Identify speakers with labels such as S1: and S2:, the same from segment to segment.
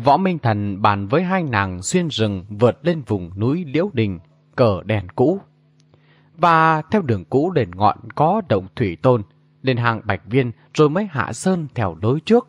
S1: Võ Minh Thần bàn với hai nàng xuyên rừng vượt lên vùng núi Liễu Đình, cờ đèn cũ. Và theo đường cũ đền ngọn có động thủy tôn, lên hàng Bạch Viên rồi mới hạ sơn theo lối trước.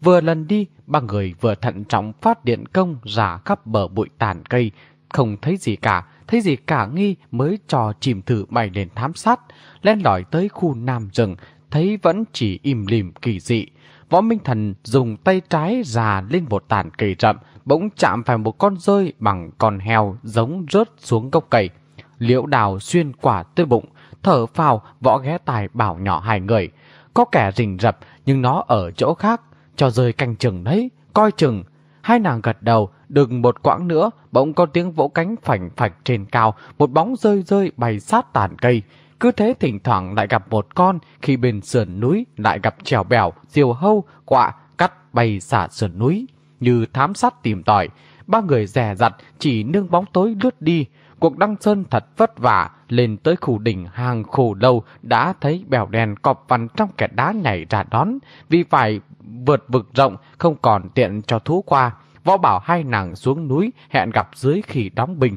S1: Vừa lần đi, ba người vừa thận trọng phát điện công rả khắp bờ bụi tàn cây, không thấy gì cả, thấy gì cả nghi mới trò chìm thử bay lên thám sát, len lỏi tới khu nam rừng, thấy vẫn chỉ im lìm kỳ dị. Võ Minh Thần dùng tay trái già lên một tàn cây rậm, bỗng chạm phải một con rơi bằng con heo giống rớt xuống gốc cây. Liễu đào xuyên quả tới bụng, thở phào võ ghé tài bảo nhỏ hai người. Có kẻ rình rập nhưng nó ở chỗ khác, cho rơi canh chừng đấy, coi chừng. Hai nàng gật đầu, đừng một quãng nữa, bỗng có tiếng vỗ cánh phảnh phạch trên cao, một bóng rơi rơi bay sát tàn cây. Cứ thế thỉnh thoảng lại gặp một con, khi bên sườn núi lại gặp trèo bèo, diều hâu, quạ, cắt bay xả sườn núi. Như thám sát tìm tòi, ba người rè rặt chỉ nương bóng tối lướt đi. Cuộc đăng sơn thật vất vả, lên tới khu đỉnh hàng khổ lâu đã thấy bèo đèn cọp vằn trong kẹt đá nhảy ra đón, vì phải vượt vực rộng không còn tiện cho thú qua. Võ bảo hai nàng xuống núi hẹn gặp dưới khi đóng bình.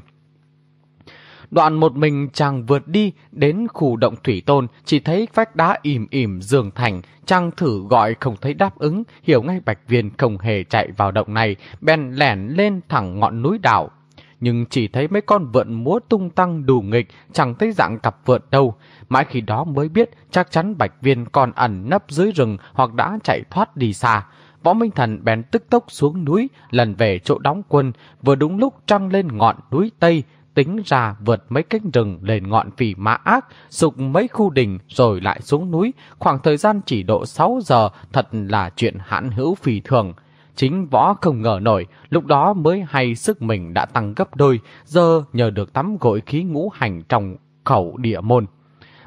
S1: Đoạn một mình chàng vượt đi đến khu động thủy tôn, chỉ thấy vách đá im im dường thành, chàng thử gọi không thấy đáp ứng, hiểu ngay bạch viên không hề chạy vào động này, bèn lẻn lên thẳng ngọn núi đảo. Nhưng chỉ thấy mấy con vượn múa tung tăng đủ nghịch, chẳng thấy dạng cặp vượn đâu. Mãi khi đó mới biết chắc chắn bạch viên còn ẩn nấp dưới rừng hoặc đã chạy thoát đi xa. Võ Minh Thần bèn tức tốc xuống núi, lần về chỗ đóng quân, vừa đúng lúc trăng lên ngọn núi Tây, tính ra vượt mấy cánh rừng lên ngọn phỉ mã ác, sục mấy khu đình rồi lại xuống núi, khoảng thời gian chỉ độ 6 giờ, thật là chuyện hãn hữu phỉ thường. Chính võ không ngờ nổi, lúc đó mới hay sức mình đã tăng gấp đôi, giờ nhờ được tắm gội khí ngũ hành trong khẩu địa môn.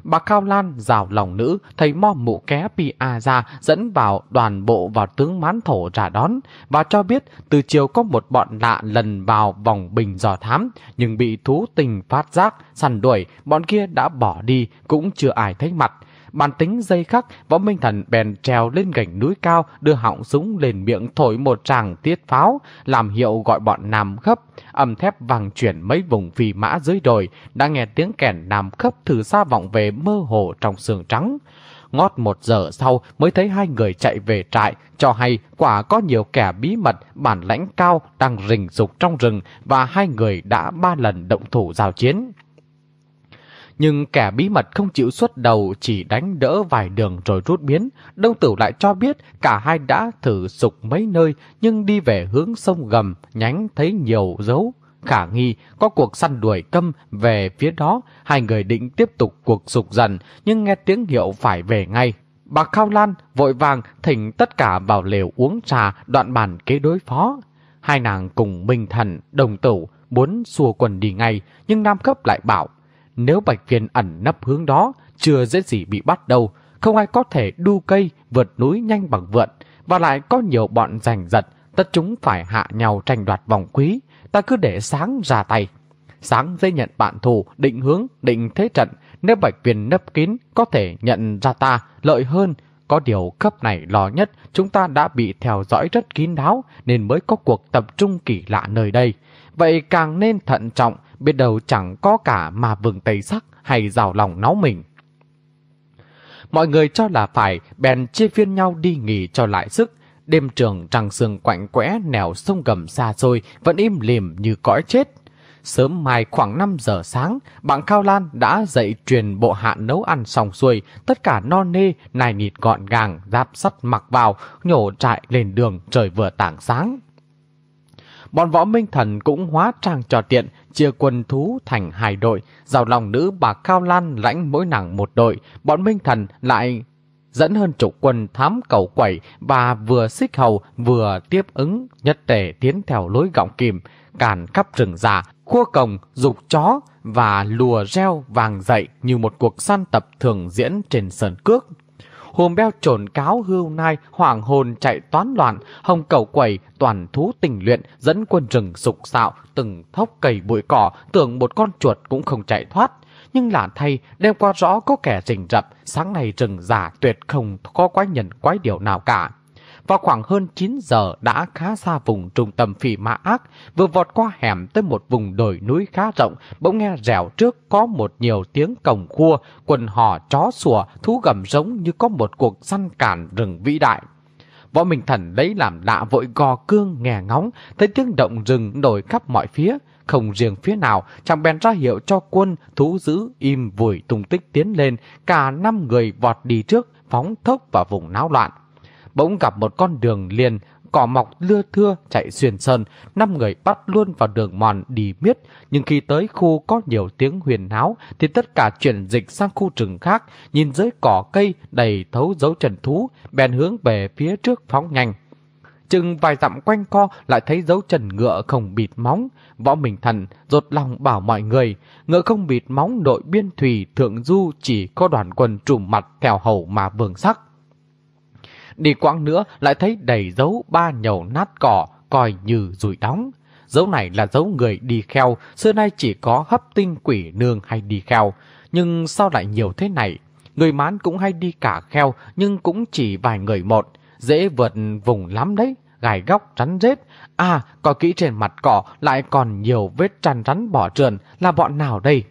S1: Bà Cao Lan rào lòng nữ, thấy mo mụ ké Pia ra dẫn vào đoàn bộ vào tướng mán thổ ra đón và cho biết từ chiều có một bọn lạ lần vào vòng bình dò thám nhưng bị thú tình phát giác, săn đuổi, bọn kia đã bỏ đi cũng chưa ai thấy mặt. Bàn tính dây khắc, võ minh thần bèn trèo lên gành núi cao, đưa họng súng lên miệng thổi một tràng tiết pháo, làm hiệu gọi bọn nam khấp. Âm thép vàng chuyển mấy vùng phì mã dưới đồi, đã nghe tiếng kèn nam khấp thử xa vọng về mơ hồ trong sương trắng. Ngót một giờ sau mới thấy hai người chạy về trại, cho hay quả có nhiều kẻ bí mật, bản lãnh cao đang rình rục trong rừng và hai người đã ba lần động thủ giao chiến. Nhưng kẻ bí mật không chịu xuất đầu chỉ đánh đỡ vài đường rồi rút biến. Đông tử lại cho biết cả hai đã thử sục mấy nơi nhưng đi về hướng sông gầm nhánh thấy nhiều dấu. Khả nghi có cuộc săn đuổi câm về phía đó, hai người định tiếp tục cuộc sục dần nhưng nghe tiếng hiệu phải về ngay. Bà Khao Lan vội vàng thỉnh tất cả vào lều uống trà đoạn bàn kế đối phó. Hai nàng cùng Minh Thần, đồng tử muốn xua quần đi ngay nhưng Nam Cấp lại bảo nếu bạch viên ẩn nấp hướng đó, chưa dễ gì bị bắt đâu. Không ai có thể đu cây, vượt núi nhanh bằng vượn. Và lại có nhiều bọn giành giật, tất chúng phải hạ nhau tranh đoạt vòng quý. Ta cứ để sáng ra tay. Sáng dây nhận bạn thù, định hướng, định thế trận. Nếu bạch viên nấp kín, có thể nhận ra ta, lợi hơn. Có điều cấp này lo nhất, chúng ta đã bị theo dõi rất kín đáo, nên mới có cuộc tập trung kỳ lạ nơi đây. Vậy càng nên thận trọng, biết đâu chẳng có cả mà vừng tây sắc hay rào lòng náu mình. Mọi người cho là phải, bèn chia phiên nhau đi nghỉ cho lại sức. Đêm trường trăng sương quạnh quẽ nẻo sông gầm xa xôi, vẫn im lìm như cõi chết. Sớm mai khoảng 5 giờ sáng, bạn Cao Lan đã dậy truyền bộ hạ nấu ăn xong xuôi, tất cả non nê, nài nịt gọn gàng, giáp sắt mặc vào, nhổ trại lên đường trời vừa tảng sáng. Bọn võ minh thần cũng hóa trang trò tiện, chia quân thú thành hai đội, rào lòng nữ bà Cao Lan lãnh mỗi nàng một đội, bọn minh thần lại dẫn hơn chục quân thám cầu quẩy và vừa xích hầu vừa tiếp ứng nhất tề tiến theo lối gọng kìm, càn khắp rừng già, khua cồng, dục chó và lùa reo vàng dậy như một cuộc săn tập thường diễn trên sườn cước. Hùm beo trồn cáo hưu nai, hoàng hồn chạy toán loạn, hồng cầu quẩy, toàn thú tình luyện, dẫn quân rừng sục sạo, từng thốc cầy bụi cỏ, tưởng một con chuột cũng không chạy thoát. Nhưng lạ thay, đêm qua rõ có kẻ rình rập, sáng nay rừng giả tuyệt không có quái nhân quái điều nào cả. Vào khoảng hơn 9 giờ đã khá xa vùng trung tâm phỉ mã ác, vừa vọt qua hẻm tới một vùng đồi núi khá rộng, bỗng nghe rẻo trước có một nhiều tiếng cồng khua, quần hò chó sủa, thú gầm giống như có một cuộc săn cản rừng vĩ đại. Võ Minh Thần lấy làm lạ vội gò cương nghe ngóng, thấy tiếng động rừng nổi khắp mọi phía, không riêng phía nào, chẳng bèn ra hiệu cho quân thú giữ im vùi tung tích tiến lên, cả năm người vọt đi trước, phóng thốc vào vùng náo loạn bỗng gặp một con đường liền, cỏ mọc lưa thưa chạy xuyên sơn, năm người bắt luôn vào đường mòn đi miết, nhưng khi tới khu có nhiều tiếng huyền náo thì tất cả chuyển dịch sang khu rừng khác, nhìn dưới cỏ cây đầy thấu dấu trần thú, bèn hướng về phía trước phóng nhanh. Chừng vài dặm quanh co lại thấy dấu trần ngựa không bịt móng, võ mình thần rột lòng bảo mọi người, ngựa không bịt móng đội biên thủy thượng du chỉ có đoàn quân trùm mặt theo hầu mà vương sắc. Đi quãng nữa lại thấy đầy dấu ba nhầu nát cỏ, coi như rủi đóng. Dấu này là dấu người đi kheo, xưa nay chỉ có hấp tinh quỷ nương hay đi kheo. Nhưng sao lại nhiều thế này? Người mán cũng hay đi cả kheo, nhưng cũng chỉ vài người một. Dễ vượt vùng lắm đấy, gài góc rắn rết. À, có kỹ trên mặt cỏ lại còn nhiều vết tràn rắn bỏ trườn, là bọn nào đây?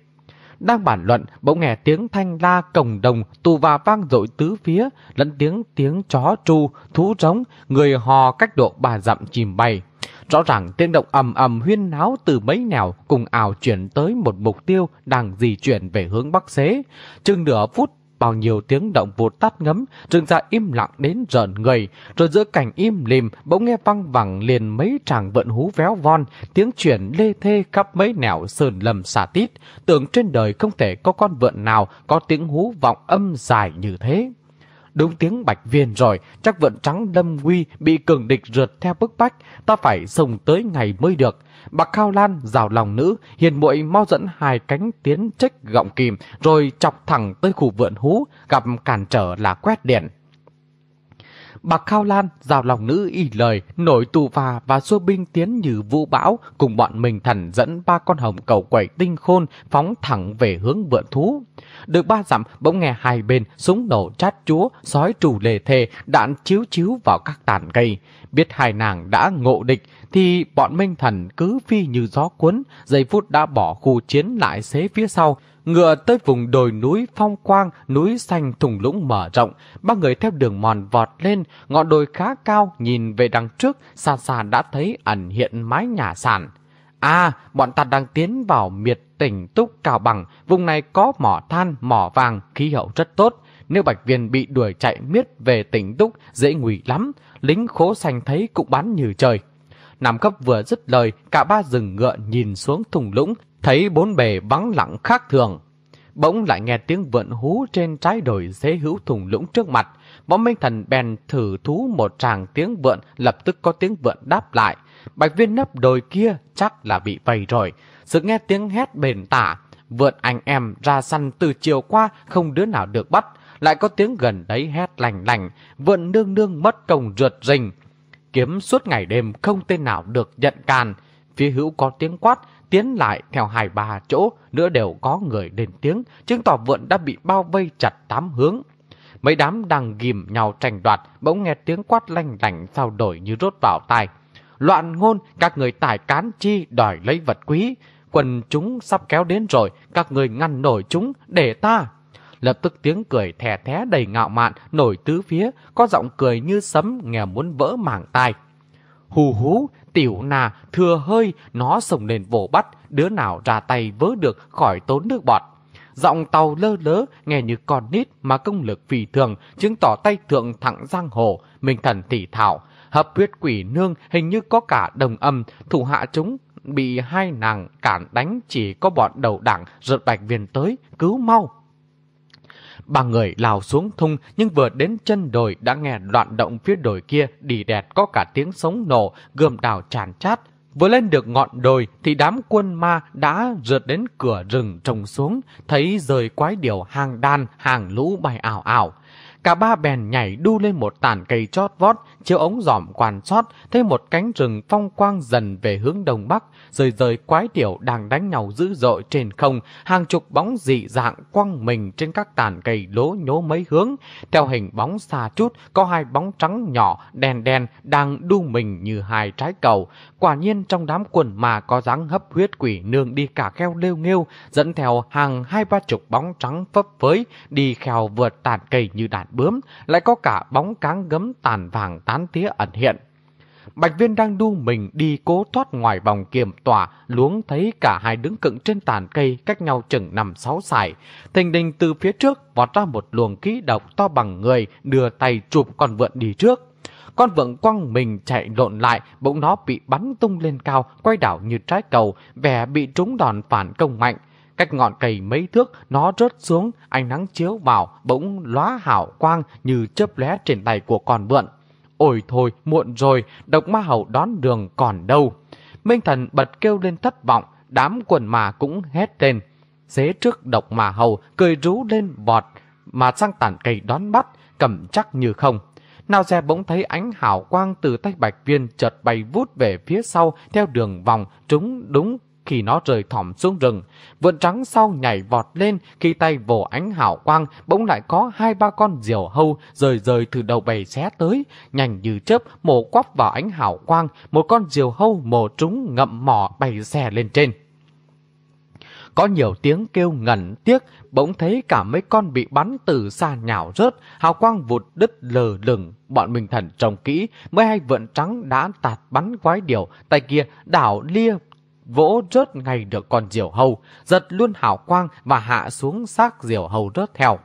S1: Đang bản luận, bỗng nghe tiếng thanh la cổng đồng tù và vang dội tứ phía, lẫn tiếng tiếng chó tru, thú trống, người hò cách độ bà dặm chìm bay. Rõ ràng tiếng động ầm ầm huyên náo từ mấy nẻo cùng ảo chuyển tới một mục tiêu đang di chuyển về hướng bắc xế. Chừng nửa phút bao nhiêu tiếng động vụt tắt ngấm, trường ra im lặng đến rợn người, rồi giữa cảnh im lìm bỗng nghe văng vẳng liền mấy tràng vận hú véo von, tiếng chuyển lê thê khắp mấy nẻo sườn lầm xà tít, tưởng trên đời không thể có con vượn nào có tiếng hú vọng âm dài như thế. Đúng tiếng bạch viên rồi, chắc vượn trắng lâm nguy bị cường địch rượt theo bức bách, ta phải sống tới ngày mới được. Bạc Khao Lan rào lòng nữ, hiền muội mau dẫn hai cánh tiến trách gọng kìm, rồi chọc thẳng tới khu vượn hú, gặp cản trở là quét điện. Bạc Khao Lan rào lòng nữ y lời, nổi tù và và xua binh tiến như vũ bão, cùng bọn mình thần dẫn ba con hồng cầu quẩy tinh khôn phóng thẳng về hướng vượn thú. Được ba dặm bỗng nghe hai bên súng nổ chát chúa, sói trù lề thề, đạn chiếu chiếu vào các tàn cây. Biết hai nàng đã ngộ địch thì bọn minh thần cứ phi như gió cuốn, giây phút đã bỏ khu chiến lại xế phía sau, ngựa tới vùng đồi núi phong quang, núi xanh thùng lũng mở rộng, ba người theo đường mòn vọt lên, ngọn đồi khá cao, nhìn về đằng trước, xa xa đã thấy ẩn hiện mái nhà sàn. À, bọn ta đang tiến vào miệt tỉnh Túc Cao Bằng, vùng này có mỏ than, mỏ vàng, khí hậu rất tốt. Nếu Bạch Viên bị đuổi chạy miết về tỉnh Túc, dễ nguy lắm, lính khố xanh thấy cũng bắn như trời. Nam cấp vừa dứt lời, cả ba dừng ngựa nhìn xuống thùng lũng, thấy bốn bề vắng lặng khác thường. Bỗng lại nghe tiếng vượn hú trên trái đồi dế hữu thùng lũng trước mặt. Bọn Minh Thần bèn thử thú một tràng tiếng vượn, lập tức có tiếng vượn đáp lại. Bạch viên nấp đồi kia chắc là bị vầy rồi. Sự nghe tiếng hét bền tả, vượn anh em ra săn từ chiều qua không đứa nào được bắt. Lại có tiếng gần đấy hét lành lành, vượn nương nương mất công rượt rình. Kiếm suốt ngày đêm không tên nào được nhận can. Phía hữu có tiếng quát, tiến lại theo hai ba chỗ, nữa đều có người lên tiếng, chứng tỏ vượn đã bị bao vây chặt tám hướng. Mấy đám đang ghim nhau tranh đoạt, bỗng nghe tiếng quát lanh lành sao đổi như rốt vào tai. Loạn ngôn, các người tải cán chi đòi lấy vật quý. Quần chúng sắp kéo đến rồi, các người ngăn nổi chúng để ta. Lập tức tiếng cười thè thé đầy ngạo mạn, nổi tứ phía, có giọng cười như sấm nghe muốn vỡ mảng tai. Hù hú, tiểu nà, thừa hơi, nó sồng lên vồ bắt, đứa nào ra tay vớ được khỏi tốn nước bọt. Giọng tàu lơ lớ, nghe như con nít mà công lực phi thường, chứng tỏ tay thượng thẳng giang hồ, minh thần tỉ thảo. Hợp huyết quỷ nương hình như có cả đồng âm, thủ hạ chúng bị hai nàng cản đánh chỉ có bọn đầu đảng rượt bạch viên tới, cứu mau. Ba người lao xuống thung nhưng vừa đến chân đồi đã nghe loạn động phía đồi kia đi đẹt có cả tiếng sống nổ, gươm đào tràn chát. Vừa lên được ngọn đồi thì đám quân ma đã rượt đến cửa rừng trồng xuống, thấy rời quái điều hàng đan, hàng lũ bay ảo ảo. Cả ba bèn nhảy đu lên một tàn cây chót vót, chiếu ống giỏm quan sót, thấy một cánh rừng phong quang dần về hướng đông bắc, rời rời quái điểu đang đánh nhau dữ dội trên không, hàng chục bóng dị dạng quăng mình trên các tàn cây lố nhố mấy hướng. Theo hình bóng xa chút, có hai bóng trắng nhỏ, đen đen, đang đu mình như hai trái cầu. Quả nhiên trong đám quần mà có dáng hấp huyết quỷ nương đi cả kheo lêu nghêu, dẫn theo hàng hai ba chục bóng trắng phấp phới, đi kheo vượt tàn cây như đàn bướm, lại có cả bóng cáng gấm tàn vàng tán tía ẩn hiện. Bạch viên đang đu mình đi cố thoát ngoài vòng kiềm tỏa, luống thấy cả hai đứng cựng trên tàn cây cách nhau chừng năm sáu sải. Thình đình từ phía trước vọt ra một luồng khí độc to bằng người, đưa tay chụp con vượn đi trước. Con vượn quăng mình chạy lộn lại, bỗng nó bị bắn tung lên cao, quay đảo như trái cầu, vẻ bị trúng đòn phản công mạnh. Cách ngọn cây mấy thước, nó rớt xuống, ánh nắng chiếu vào, bỗng lóa hảo quang như chớp lóe trên tay của con vượn. Ôi thôi, muộn rồi, độc ma hầu đón đường còn đâu. Minh thần bật kêu lên thất vọng, đám quần mà cũng hét lên. Xế trước độc mà hầu, cười rú lên vọt, mà sang tản cây đón bắt, cầm chắc như không. Nào xe bỗng thấy ánh hào quang từ tay bạch viên chợt bay vút về phía sau theo đường vòng trúng đúng khi nó rời thỏm xuống rừng. Vượn trắng sau nhảy vọt lên khi tay vồ ánh hào quang bỗng lại có hai ba con diều hâu rời rời từ đầu bầy xé tới. Nhanh như chớp mổ quắp vào ánh hào quang một con diều hâu mổ trúng ngậm mỏ bầy xe lên trên. Có nhiều tiếng kêu ngẩn tiếc, bỗng thấy cả mấy con bị bắn từ xa nhào rớt, hào quang vụt đứt lờ lửng. Bọn mình thần trông kỹ, mấy hai vượn trắng đã tạt bắn quái điều, tay kia đảo lia vỗ rớt ngay được con diều hầu giật luôn hào quang và hạ xuống xác diều hầu rớt theo.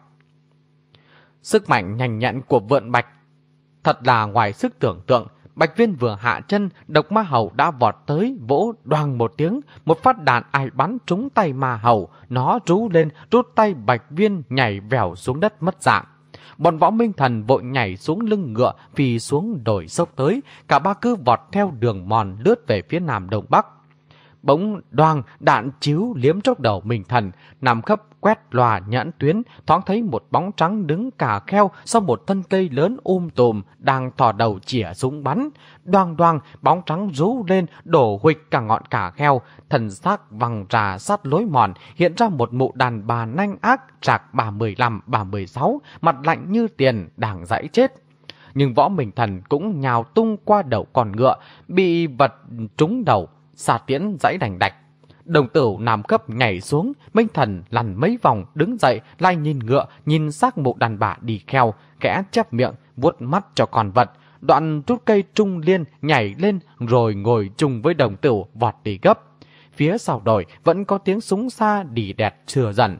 S1: Sức mạnh nhanh nhẹn của vượn bạch thật là ngoài sức tưởng tượng, Bạch Viên vừa hạ chân, độc ma hầu đã vọt tới, vỗ đoàng một tiếng, một phát đạn ai bắn trúng tay ma hầu, nó rú lên, rút tay Bạch Viên nhảy vèo xuống đất mất dạng. Bọn võ minh thần vội nhảy xuống lưng ngựa, phi xuống đồi sốc tới, cả ba cứ vọt theo đường mòn lướt về phía nam đông bắc. Bỗng đoàng đạn chiếu liếm chốc đầu mình thần, nằm khắp quét lòa nhãn tuyến, thoáng thấy một bóng trắng đứng cả kheo sau một thân cây lớn um tùm, đang thò đầu chỉa súng bắn. Đoàng đoàng, bóng trắng rú lên, đổ huịch cả ngọn cả kheo, thần xác vằng trà sát lối mòn, hiện ra một mụ đàn bà nanh ác, trạc bà 15, bà 16, mặt lạnh như tiền, đang dãy chết nhưng võ mình thần cũng nhào tung qua đầu con ngựa, bị vật trúng đầu, xà tiễn dãy đành đạch. Đồng tử nằm cấp nhảy xuống, Minh Thần lăn mấy vòng, đứng dậy, lai nhìn ngựa, nhìn xác một đàn bà đi kheo, kẽ chép miệng, vuốt mắt cho con vật. Đoạn rút cây trung liên nhảy lên rồi ngồi chung với đồng tử vọt đi gấp. Phía sau đồi vẫn có tiếng súng xa đi đẹp chưa dần.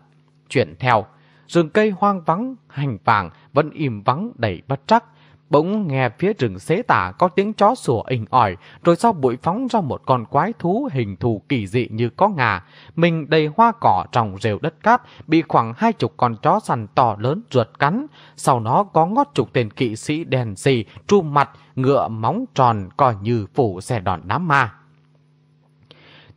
S1: Chuyển theo, rừng cây hoang vắng, hành vàng vẫn im vắng đầy bất trắc. Bỗng nghe phía rừng xế tả có tiếng chó sủa inh ỏi, rồi sau bụi phóng ra một con quái thú hình thù kỳ dị như có ngà. Mình đầy hoa cỏ trong rêu đất cát, bị khoảng hai chục con chó săn to lớn ruột cắn. Sau nó có ngót chục tên kỵ sĩ đèn xì, tru mặt, ngựa móng tròn coi như phủ xe đòn đám ma.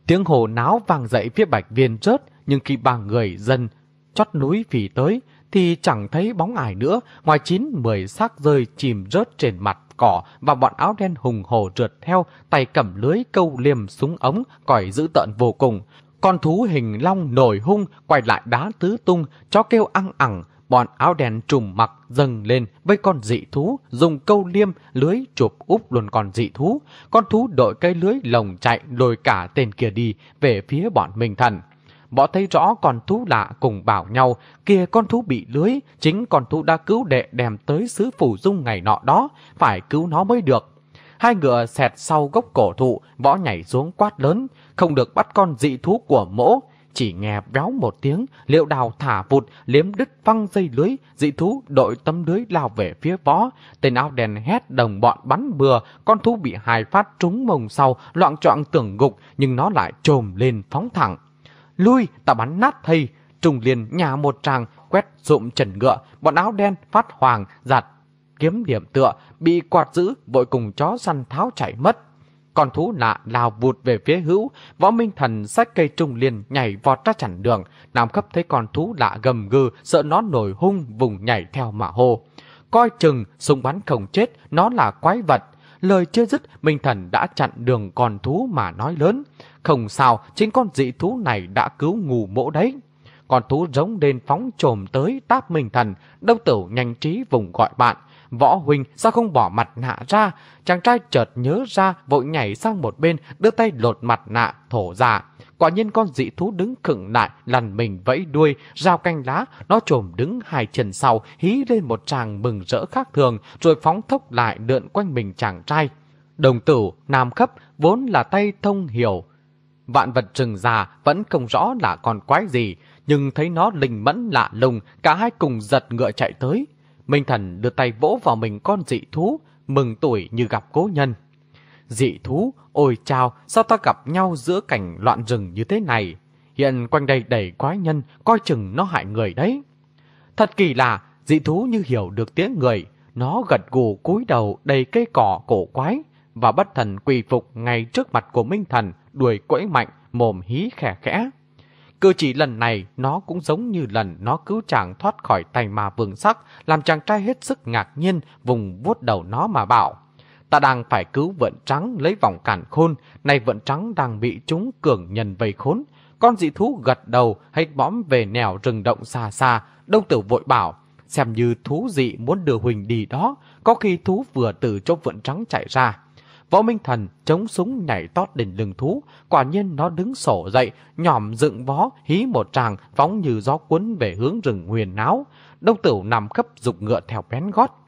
S1: Tiếng hồ náo vang dậy phía bạch viên rớt, nhưng khi ba người dân chót núi phì tới, thì chẳng thấy bóng ai nữa, ngoài chín mười xác rơi chìm rớt trên mặt cỏ và bọn áo đen hùng hổ rượt theo, tay cầm lưới câu liềm súng ống, còi dữ tợn vô cùng. Con thú hình long nổi hung, quay lại đá tứ tung, chó kêu ăn ẳng, bọn áo đen trùm mặc dâng lên với con dị thú, dùng câu liêm, lưới chụp úp luôn con dị thú. Con thú đội cây lưới lồng chạy lôi cả tên kia đi về phía bọn Minh Thần. Võ thấy rõ con thú lạ cùng bảo nhau, kia con thú bị lưới, chính con thú đã cứu đệ đem tới xứ phủ dung ngày nọ đó, phải cứu nó mới được. Hai ngựa xẹt sau gốc cổ thụ, võ nhảy xuống quát lớn, không được bắt con dị thú của mỗ. Chỉ nghe béo một tiếng, liệu đào thả vụt, liếm đứt văng dây lưới, dị thú đội tấm lưới lao về phía võ. Tên áo đèn hét đồng bọn bắn bừa, con thú bị hai phát trúng mông sau, loạn trọng tưởng gục, nhưng nó lại trồm lên phóng thẳng lui, ta bắn nát thầy. Trung Liên nhà một tràng quét rụm trần ngựa, bọn áo đen phát hoàng giặt kiếm điểm tựa, bị quạt giữ vội cùng chó săn tháo chạy mất. Con thú lạ lao vụt về phía hữu, võ minh thần sách cây trung liên nhảy vọt ra chặn đường. Nam cấp thấy con thú lạ gầm gừ, sợ nó nổi hung vùng nhảy theo mà hô. Coi chừng, súng bắn không chết, nó là quái vật. Lời chưa dứt, Minh Thần đã chặn đường con thú mà nói lớn. Không sao, chính con dị thú này đã cứu ngủ mộ đấy. Con thú giống đền phóng trồm tới táp Minh Thần, đông tử nhanh trí vùng gọi bạn. Võ huynh sao không bỏ mặt nạ ra? Chàng trai chợt nhớ ra vội nhảy sang một bên đưa tay lột mặt nạ thổ ra. Quả nhiên con dị thú đứng khựng lại lằn mình vẫy đuôi rào canh lá nó trồm đứng hai chân sau hí lên một chàng mừng rỡ khác thường rồi phóng thốc lại lượn quanh mình chàng trai. Đồng tử nam khấp vốn là tay thông hiểu. Vạn vật rừng già vẫn không rõ là con quái gì nhưng thấy nó linh mẫn lạ lùng cả hai cùng giật ngựa chạy tới. Minh Thần đưa tay vỗ vào mình con dị thú, mừng tuổi như gặp cố nhân. Dị thú, ôi chào, sao ta gặp nhau giữa cảnh loạn rừng như thế này? Hiện quanh đây đầy quái nhân, coi chừng nó hại người đấy. Thật kỳ lạ, dị thú như hiểu được tiếng người, nó gật gù cúi đầu đầy cây cỏ cổ quái, và bất thần quỳ phục ngay trước mặt của Minh Thần, đuổi quẫy mạnh, mồm hí khẻ khẽ. Cử chỉ lần này nó cũng giống như lần nó cứu chàng thoát khỏi tay ma vương sắc, làm chàng trai hết sức ngạc nhiên, vùng vuốt đầu nó mà bảo. Ta đang phải cứu vận trắng lấy vòng cản khôn, nay vận trắng đang bị chúng cường nhân vây khốn. Con dị thú gật đầu hay bóm về nẻo rừng động xa xa, đông tử vội bảo, xem như thú dị muốn đưa Huỳnh đi đó, có khi thú vừa từ chỗ vượn trắng chạy ra. Võ Minh Thần chống súng nhảy tót đỉnh lưng thú, quả nhiên nó đứng sổ dậy, nhòm dựng vó, hí một tràng, phóng như gió cuốn về hướng rừng huyền náo. Đông Tửu nằm khắp dục ngựa theo bén gót.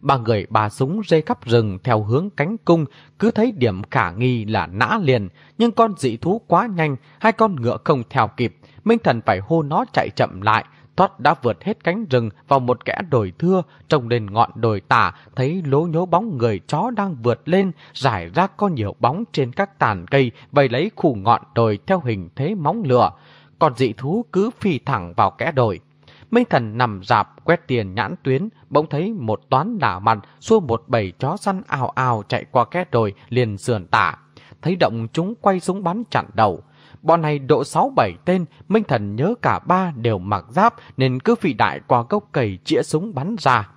S1: Ba người bà súng rê khắp rừng theo hướng cánh cung, cứ thấy điểm khả nghi là nã liền, nhưng con dị thú quá nhanh, hai con ngựa không theo kịp. Minh Thần phải hô nó chạy chậm lại, Thoát đã vượt hết cánh rừng vào một kẽ đồi thưa, trông lên ngọn đồi tả, thấy lố nhố bóng người chó đang vượt lên, rải rác có nhiều bóng trên các tàn cây, vây lấy khu ngọn đồi theo hình thế móng lửa. Còn dị thú cứ phi thẳng vào kẽ đồi. Minh thần nằm dạp quét tiền nhãn tuyến, bỗng thấy một toán đả mặt xua một bầy chó săn ào ào chạy qua kẽ đồi liền sườn tả. Thấy động chúng quay súng bắn chặn đầu. Bọn này độ 6-7 tên, Minh Thần nhớ cả ba đều mặc giáp nên cứ phi đại qua gốc cầy chĩa súng bắn ra.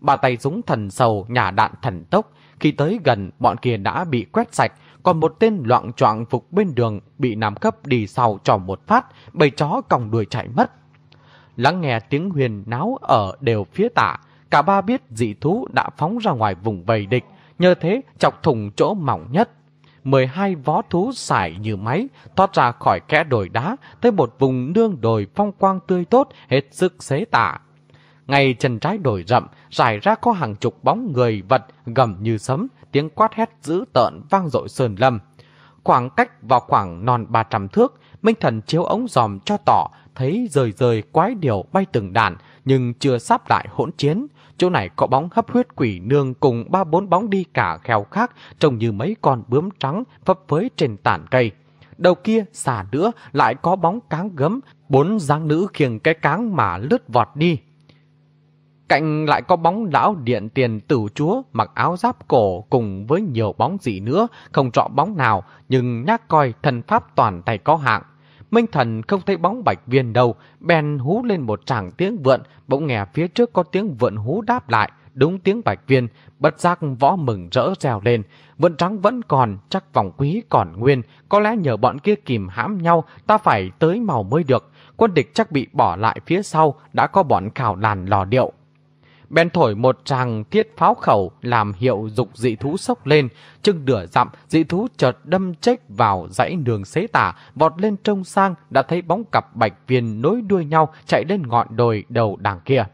S1: bà tay súng thần sầu nhả đạn thần tốc, khi tới gần bọn kia đã bị quét sạch, còn một tên loạn choạng phục bên đường bị nam cấp đi sau cho một phát, bầy chó còng đuổi chạy mất. Lắng nghe tiếng huyền náo ở đều phía tả, cả ba biết dị thú đã phóng ra ngoài vùng vầy địch, nhờ thế chọc thùng chỗ mỏng nhất 12 vó thú xài như máy, thoát ra khỏi kẽ đồi đá, tới một vùng nương đồi phong quang tươi tốt, hết sức xế tả. Ngay chân trái đồi rậm, rải ra có hàng chục bóng người vật gầm như sấm, tiếng quát hét dữ tợn vang dội sơn lâm. Khoảng cách vào khoảng non 300 thước, Minh Thần chiếu ống dòm cho tỏ, thấy rời rời quái điều bay từng đàn, nhưng chưa sắp lại hỗn chiến. Chỗ này có bóng hấp huyết quỷ nương cùng ba bốn bóng đi cả kheo khác, trông như mấy con bướm trắng phấp với trên tàn cây. Đầu kia, xà nữa, lại có bóng cáng gấm, bốn dáng nữ khiêng cái cáng mà lướt vọt đi. Cạnh lại có bóng lão điện tiền tử chúa mặc áo giáp cổ cùng với nhiều bóng gì nữa, không rõ bóng nào, nhưng nhắc coi thần pháp toàn tay có hạng. Minh Thần không thấy bóng bạch viên đâu, bèn hú lên một tràng tiếng vượn, bỗng nghe phía trước có tiếng vượn hú đáp lại, đúng tiếng bạch viên, bất giác võ mừng rỡ rèo lên. Vượn trắng vẫn còn, chắc vòng quý còn nguyên, có lẽ nhờ bọn kia kìm hãm nhau, ta phải tới màu mới được. Quân địch chắc bị bỏ lại phía sau, đã có bọn khảo làn lò điệu bèn thổi một tràng thiết pháo khẩu làm hiệu dục dị thú sốc lên, chừng nửa dặm, dị thú chợt đâm chếch vào dãy đường xế tả, vọt lên trông sang, đã thấy bóng cặp bạch viên nối đuôi nhau chạy lên ngọn đồi đầu đằng kia.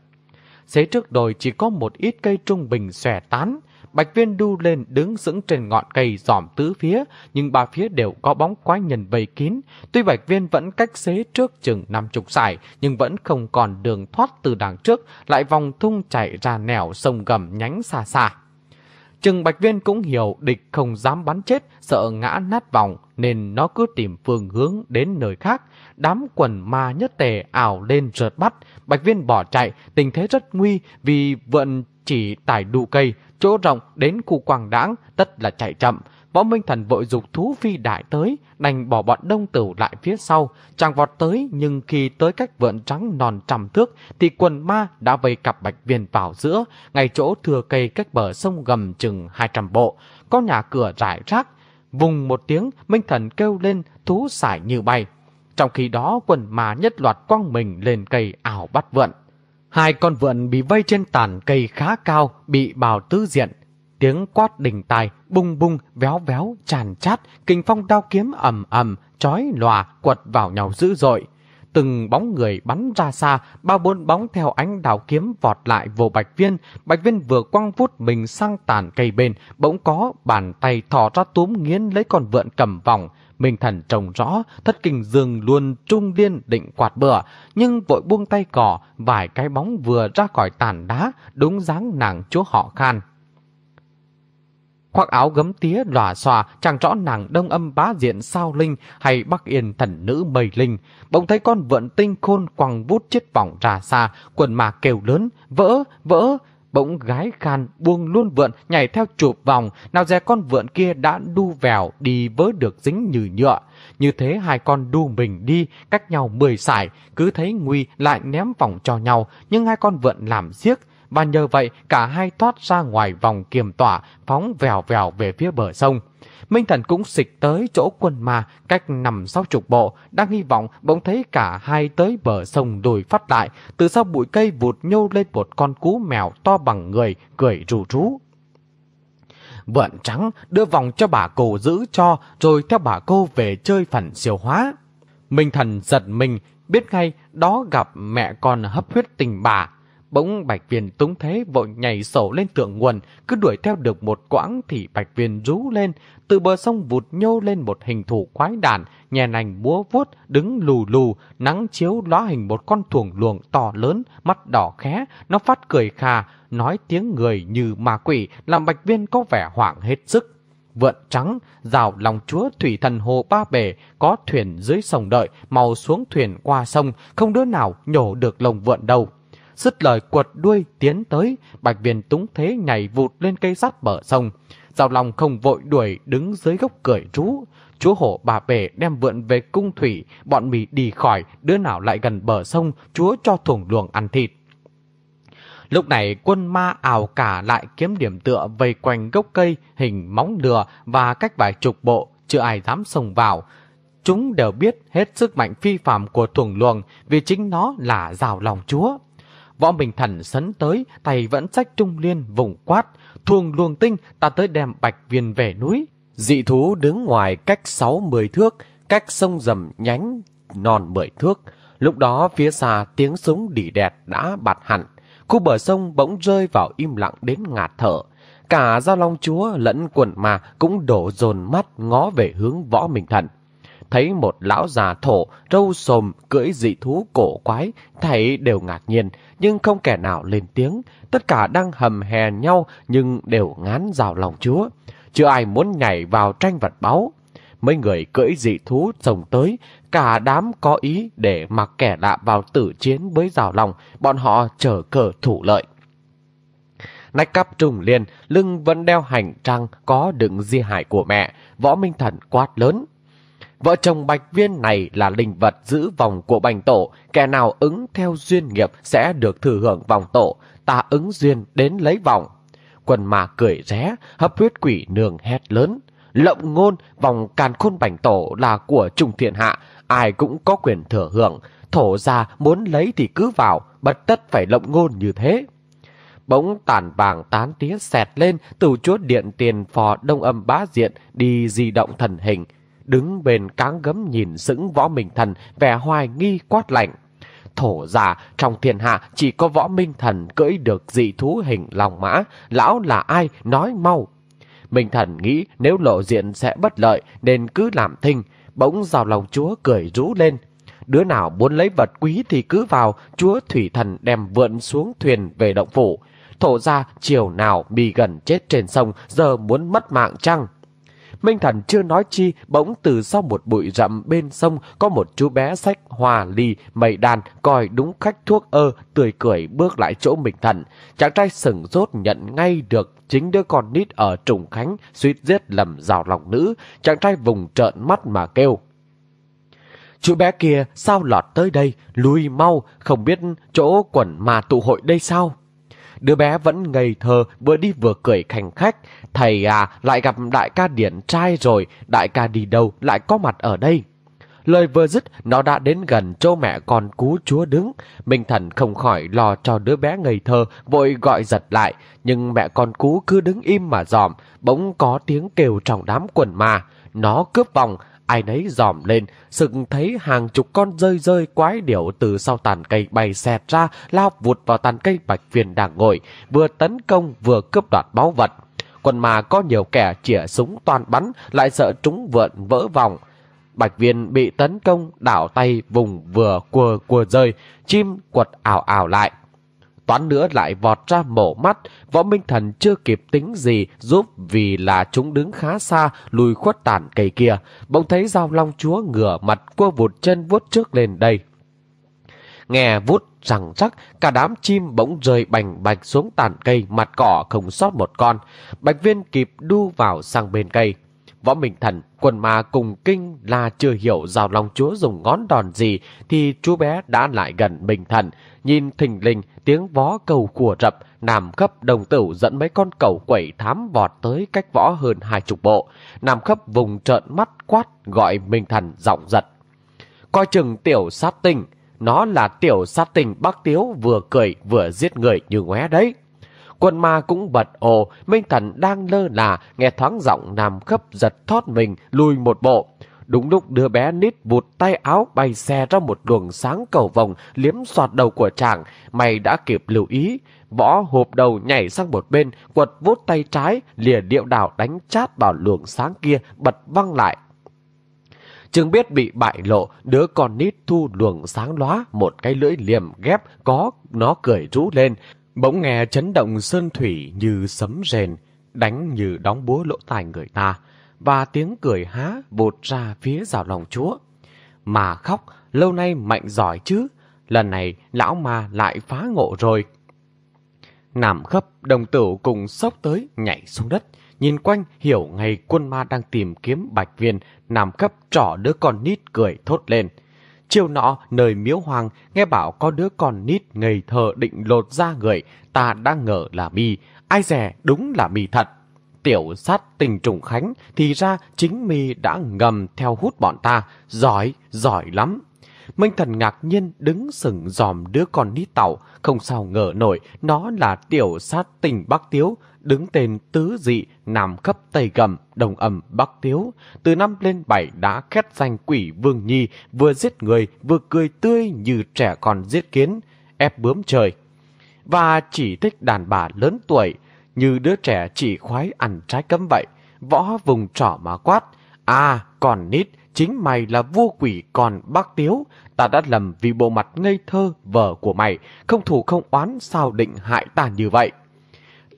S1: Xế trước đồi chỉ có một ít cây trung bình xòe tán, Bạch viên đu lên đứng sững trên ngọn cây dòm tứ phía, nhưng ba phía đều có bóng quái nhân vây kín. Tuy bạch viên vẫn cách xế trước chừng năm chục sải, nhưng vẫn không còn đường thoát từ đằng trước, lại vòng thung chạy ra nẻo sông gầm nhánh xa xa. Trừng Bạch Viên cũng hiểu địch không dám bắn chết, sợ ngã nát vòng, nên nó cứ tìm phương hướng đến nơi khác. Đám quần ma nhất tề ảo lên rượt bắt. Bạch Viên bỏ chạy, tình thế rất nguy vì vận chỉ tải đủ cây, chỗ rộng đến khu quảng đãng tất là chạy chậm. Võ Minh Thần vội dục thú phi đại tới, đành bỏ bọn đông tử lại phía sau. Chàng vọt tới, nhưng khi tới cách vượn trắng non trăm thước, thì quần ma đã vây cặp bạch viên vào giữa, ngay chỗ thừa cây cách bờ sông gầm chừng 200 bộ. Có nhà cửa rải rác, vùng một tiếng, Minh Thần kêu lên, thú sải như bay. Trong khi đó, quần ma nhất loạt quăng mình lên cây ảo bắt vượn. Hai con vượn bị vây trên tàn cây khá cao, bị bào tứ diện. Tiếng quát đỉnh tài, bung bung, véo véo, tràn chát, kinh phong đao kiếm ầm ầm, chói lòa, quật vào nhau dữ dội. Từng bóng người bắn ra xa, ba bốn bóng theo ánh đào kiếm vọt lại vô Bạch Viên. Bạch Viên vừa quăng vút mình sang tàn cây bên, bỗng có bàn tay thò ra túm nghiến lấy con vượn cầm vòng. Minh thần trông rõ, thất kinh dương luôn trung liên định quạt bừa, nhưng vội buông tay cỏ, vài cái bóng vừa ra khỏi tàn đá, đúng dáng nàng chúa họ khan khoác áo gấm tía lòa xòa, chẳng rõ nàng đông âm bá diện sao linh hay bắc yên thần nữ mây linh. Bỗng thấy con vượn tinh khôn quăng vút chết vòng ra xa, quần mà kêu lớn, vỡ, vỡ. Bỗng gái khan buông luôn vượn nhảy theo chụp vòng, nào dè con vượn kia đã đu vèo đi vớ được dính như nhựa. Như thế hai con đu mình đi, cách nhau mười sải, cứ thấy nguy lại ném vòng cho nhau, nhưng hai con vượn làm giếc, và nhờ vậy cả hai thoát ra ngoài vòng kiềm tỏa, phóng vèo vèo về phía bờ sông. Minh Thần cũng xịch tới chỗ quân ma cách nằm sau chục bộ, đang hy vọng bỗng thấy cả hai tới bờ sông đùi phát lại, từ sau bụi cây vụt nhô lên một con cú mèo to bằng người, cười rù rú. Vượn trắng đưa vòng cho bà cô giữ cho, rồi theo bà cô về chơi phần siêu hóa. Minh Thần giật mình, biết ngay đó gặp mẹ con hấp huyết tình bà, Bỗng Bạch Viên túng thế vội nhảy sổ lên tượng nguồn, cứ đuổi theo được một quãng thì Bạch Viên rú lên, từ bờ sông vụt nhô lên một hình thủ quái đản, nhẹ nành búa vuốt, đứng lù lù, nắng chiếu lóa hình một con thuồng luồng to lớn, mắt đỏ khé, nó phát cười khà, nói tiếng người như ma quỷ, làm Bạch Viên có vẻ hoảng hết sức. Vượn trắng, rào lòng chúa thủy thần hồ ba bể, có thuyền dưới sông đợi, màu xuống thuyền qua sông, không đứa nào nhổ được lồng vượn đâu. Dứt lời quật đuôi tiến tới, bạch viên túng thế nhảy vụt lên cây sắt bờ sông. Giao lòng không vội đuổi đứng dưới gốc cười rú. Chúa hổ bà bể đem vượn về cung thủy, bọn mì đi khỏi, đứa nào lại gần bờ sông, chúa cho thủng luồng ăn thịt. Lúc này quân ma ảo cả lại kiếm điểm tựa vây quanh gốc cây hình móng lừa và cách vài chục bộ, chưa ai dám sông vào. Chúng đều biết hết sức mạnh phi phạm của thủng luồng vì chính nó là rào lòng chúa. Võ Minh Thần sấn tới, tay vẫn sách trung liên vùng quát, thuồng luồng tinh ta tới đem bạch viên về núi. Dị thú đứng ngoài cách 6-10 thước, cách sông rầm nhánh non 10 thước. Lúc đó phía xa tiếng súng đỉ đẹt đã bạt hẳn. Khu bờ sông bỗng rơi vào im lặng đến ngạt thở. Cả giao long chúa lẫn quần mà cũng đổ dồn mắt ngó về hướng võ minh thần thấy một lão già thổ, râu sồm, cưỡi dị thú cổ quái, thấy đều ngạc nhiên, nhưng không kẻ nào lên tiếng. Tất cả đang hầm hè nhau nhưng đều ngán rào lòng chúa. Chưa ai muốn nhảy vào tranh vật báu. Mấy người cưỡi dị thú sồng tới, cả đám có ý để mặc kẻ lạ vào tử chiến với rào lòng, bọn họ chờ cờ thủ lợi. Nách cắp trùng liền lưng vẫn đeo hành trang có đựng di hại của mẹ, võ minh thần quát lớn. Vợ chồng bạch viên này là linh vật giữ vòng của bành tổ, kẻ nào ứng theo duyên nghiệp sẽ được thừa hưởng vòng tổ, ta ứng duyên đến lấy vòng. Quần mà cười ré, hấp huyết quỷ nương hét lớn. Lộng ngôn, vòng càn khôn bành tổ là của trùng thiện hạ, ai cũng có quyền thừa hưởng. Thổ ra muốn lấy thì cứ vào, bất tất phải lộng ngôn như thế. Bỗng tàn vàng tán tía xẹt lên từ chúa điện tiền phò đông âm bá diện đi di động thần hình, đứng bên cáng gấm nhìn sững võ minh thần vẻ hoài nghi quát lạnh. Thổ giả trong thiên hạ chỉ có võ minh thần cưỡi được dị thú hình lòng mã, lão là ai nói mau. Minh thần nghĩ nếu lộ diện sẽ bất lợi nên cứ làm thinh, bỗng rào lòng chúa cười rú lên. Đứa nào muốn lấy vật quý thì cứ vào, chúa thủy thần đem vượn xuống thuyền về động phủ.
S2: thổ ra chiều nào bị gần chết trên sông, giờ muốn mất mạng chăng? Minh Thần chưa nói chi, bỗng từ sau một bụi rậm bên sông có một chú bé sách hòa ly, mẩy đàn, coi đúng khách thuốc ơ, tươi cười bước lại chỗ Minh Thần. Chàng trai sừng rốt nhận ngay được chính đứa con nít ở Trùng Khánh suýt giết lầm rào lòng nữ. Chàng trai vùng trợn mắt mà kêu. Chú bé kia sao lọt tới đây, lui mau, không biết chỗ quẩn mà tụ hội đây sao? Đứa bé vẫn ngây thơ, vừa đi vừa cười khành khách. Thầy à, lại gặp đại ca điển trai rồi, đại ca đi đâu lại có mặt ở đây. Lời vừa dứt, nó đã đến gần chỗ mẹ con cú chúa đứng. Minh thần không khỏi lo cho đứa bé ngây thơ, vội gọi giật lại. Nhưng mẹ con cú cứ đứng im mà dòm, bỗng có tiếng kêu trong đám quần ma. Nó cướp vòng, ai nấy dòm lên, sừng thấy hàng chục con rơi rơi quái điểu từ sau tàn cây bay xẹt ra, lao vụt vào tàn cây bạch viên đang ngồi, vừa tấn công vừa cướp đoạt báu vật. Quần mà có nhiều kẻ chỉa súng toàn bắn, lại sợ trúng vượn vỡ vòng. Bạch viên bị tấn công, đảo tay vùng vừa cua cua rơi, chim quật ảo ảo lại. Toán nữa lại vọt ra mổ mắt, võ minh thần chưa kịp tính gì giúp vì là chúng đứng khá xa lùi khuất tàn cây kia. Bỗng thấy dao long chúa ngửa mặt cua vụt chân vuốt trước lên đây. Nghe vút rằng chắc cả đám chim bỗng rơi bành bạch xuống tàn cây mặt cỏ không sót một con. Bạch viên kịp đu vào sang bên cây. Võ Minh Thần, quần ma cùng kinh là chưa hiểu rào lòng chúa dùng ngón đòn gì thì chú bé đã lại gần Minh Thần. Nhìn thình linh tiếng vó cầu của rập, Nam khấp đồng tử dẫn mấy con cầu quẩy thám vọt tới cách võ hơn hai chục bộ. Nam khấp vùng trợn mắt quát gọi Minh Thần giọng giật. Coi chừng tiểu sát tinh, nó là tiểu sát tinh bác tiếu vừa cười vừa giết người như ngoé đấy. Quân ma cũng bật ồ, Minh Thần đang lơ là, nghe thoáng giọng nằm khấp giật thoát mình, lùi một bộ. Đúng lúc đứa bé nít vụt tay áo bay xe ra một luồng sáng cầu vòng liếm soạt đầu của chàng, mày đã kịp lưu ý. Võ hộp đầu nhảy sang một bên, quật vút tay trái, lìa điệu đảo đánh chát vào luồng sáng kia, bật văng lại. Chừng biết bị bại lộ, đứa con nít thu luồng sáng lóa, một cái lưỡi liềm ghép có, nó cười rú lên. Bỗng nghe chấn động sơn thủy như sấm rền, đánh như đóng búa lỗ tai người ta và tiếng cười há bột ra phía rào lòng chúa. Mà khóc, lâu nay mạnh giỏi chứ, lần này lão ma lại phá ngộ rồi. Nằm khấp, đồng tử cùng sốc tới, nhảy xuống đất, nhìn quanh hiểu ngày quân ma đang tìm kiếm bạch viên, nằm khấp trỏ đứa con nít cười thốt lên. Chiều nọ, nơi miếu hoàng, nghe bảo có đứa con nít ngây thơ định lột ra người, ta đang ngờ là mi, ai rẻ đúng là mi thật tiểu sát tình trùng khánh thì ra chính mi đã ngầm theo hút bọn ta. Giỏi, giỏi lắm. Minh thần ngạc nhiên đứng sừng dòm đứa con nít tàu, không sao ngờ nổi nó là tiểu sát tình Bắc Tiếu, đứng tên tứ dị Nam khắp Tây Gầm, Đồng âm Bắc Tiếu. Từ năm lên bảy đã khét danh quỷ Vương Nhi, vừa giết người, vừa cười tươi như trẻ con giết kiến, ép bướm trời. Và chỉ thích đàn bà lớn tuổi, như đứa trẻ chỉ khoái ăn trái cấm vậy. Võ vùng trỏ mà quát. À, còn nít, chính mày là vua quỷ còn bác tiếu. Ta đã lầm vì bộ mặt ngây thơ vợ của mày, không thủ không oán sao định hại ta như vậy.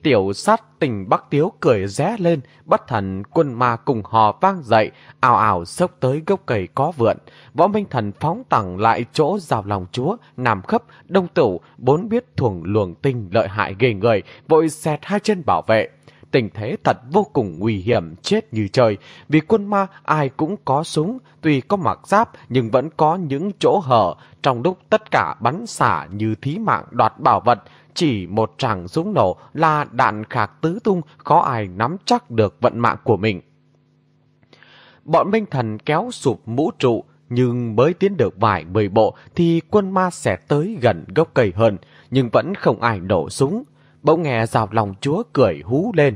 S2: Tiểu sát tình Bắc Tiếu cười ré lên, bất thần quân ma cùng hò vang dậy, ào ào sốc tới gốc cây có vượn. Võ Minh Thần phóng tẳng lại chỗ rào lòng chúa, nằm khấp, đông tửu, bốn biết thuồng luồng tinh lợi hại ghê người, vội xẹt hai chân bảo vệ. Tình thế thật vô cùng nguy hiểm, chết như trời, vì quân ma ai cũng có súng, tuy có mặc giáp nhưng vẫn có những chỗ hở, trong lúc tất cả bắn xả như thí mạng đoạt bảo vật, chỉ một tràng súng nổ là đạn khạc tứ tung, khó ai nắm chắc được vận mạng của mình. Bọn Minh Thần kéo sụp mũ trụ, nhưng mới tiến được vài mười bộ thì quân ma sẽ tới gần gốc cây hơn, nhưng vẫn không ai nổ súng. Bỗng nghe rào lòng chúa cười hú lên.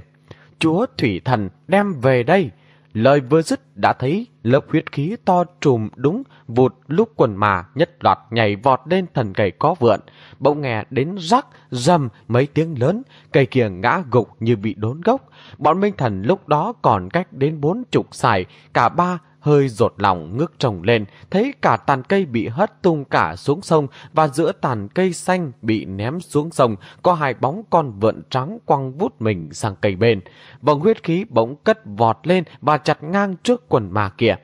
S2: Chúa Thủy Thần đem về đây. Lời vừa dứt đã thấy lớp huyết khí to trùm đúng vụt lúc quần mà nhất loạt nhảy vọt lên thần cây có vượn. Bỗng nghe đến rắc, rầm mấy tiếng lớn, cây kia ngã gục như bị đốn gốc. Bọn Minh Thần lúc đó còn cách đến bốn chục xài, cả ba hơi rột lòng ngước trồng lên, thấy cả tàn cây bị hất tung cả xuống sông và giữa tàn cây xanh bị ném xuống sông có hai bóng con vượn trắng quăng vút mình sang cây bên. Vòng huyết khí bỗng cất vọt lên và chặt ngang trước quần mà kia.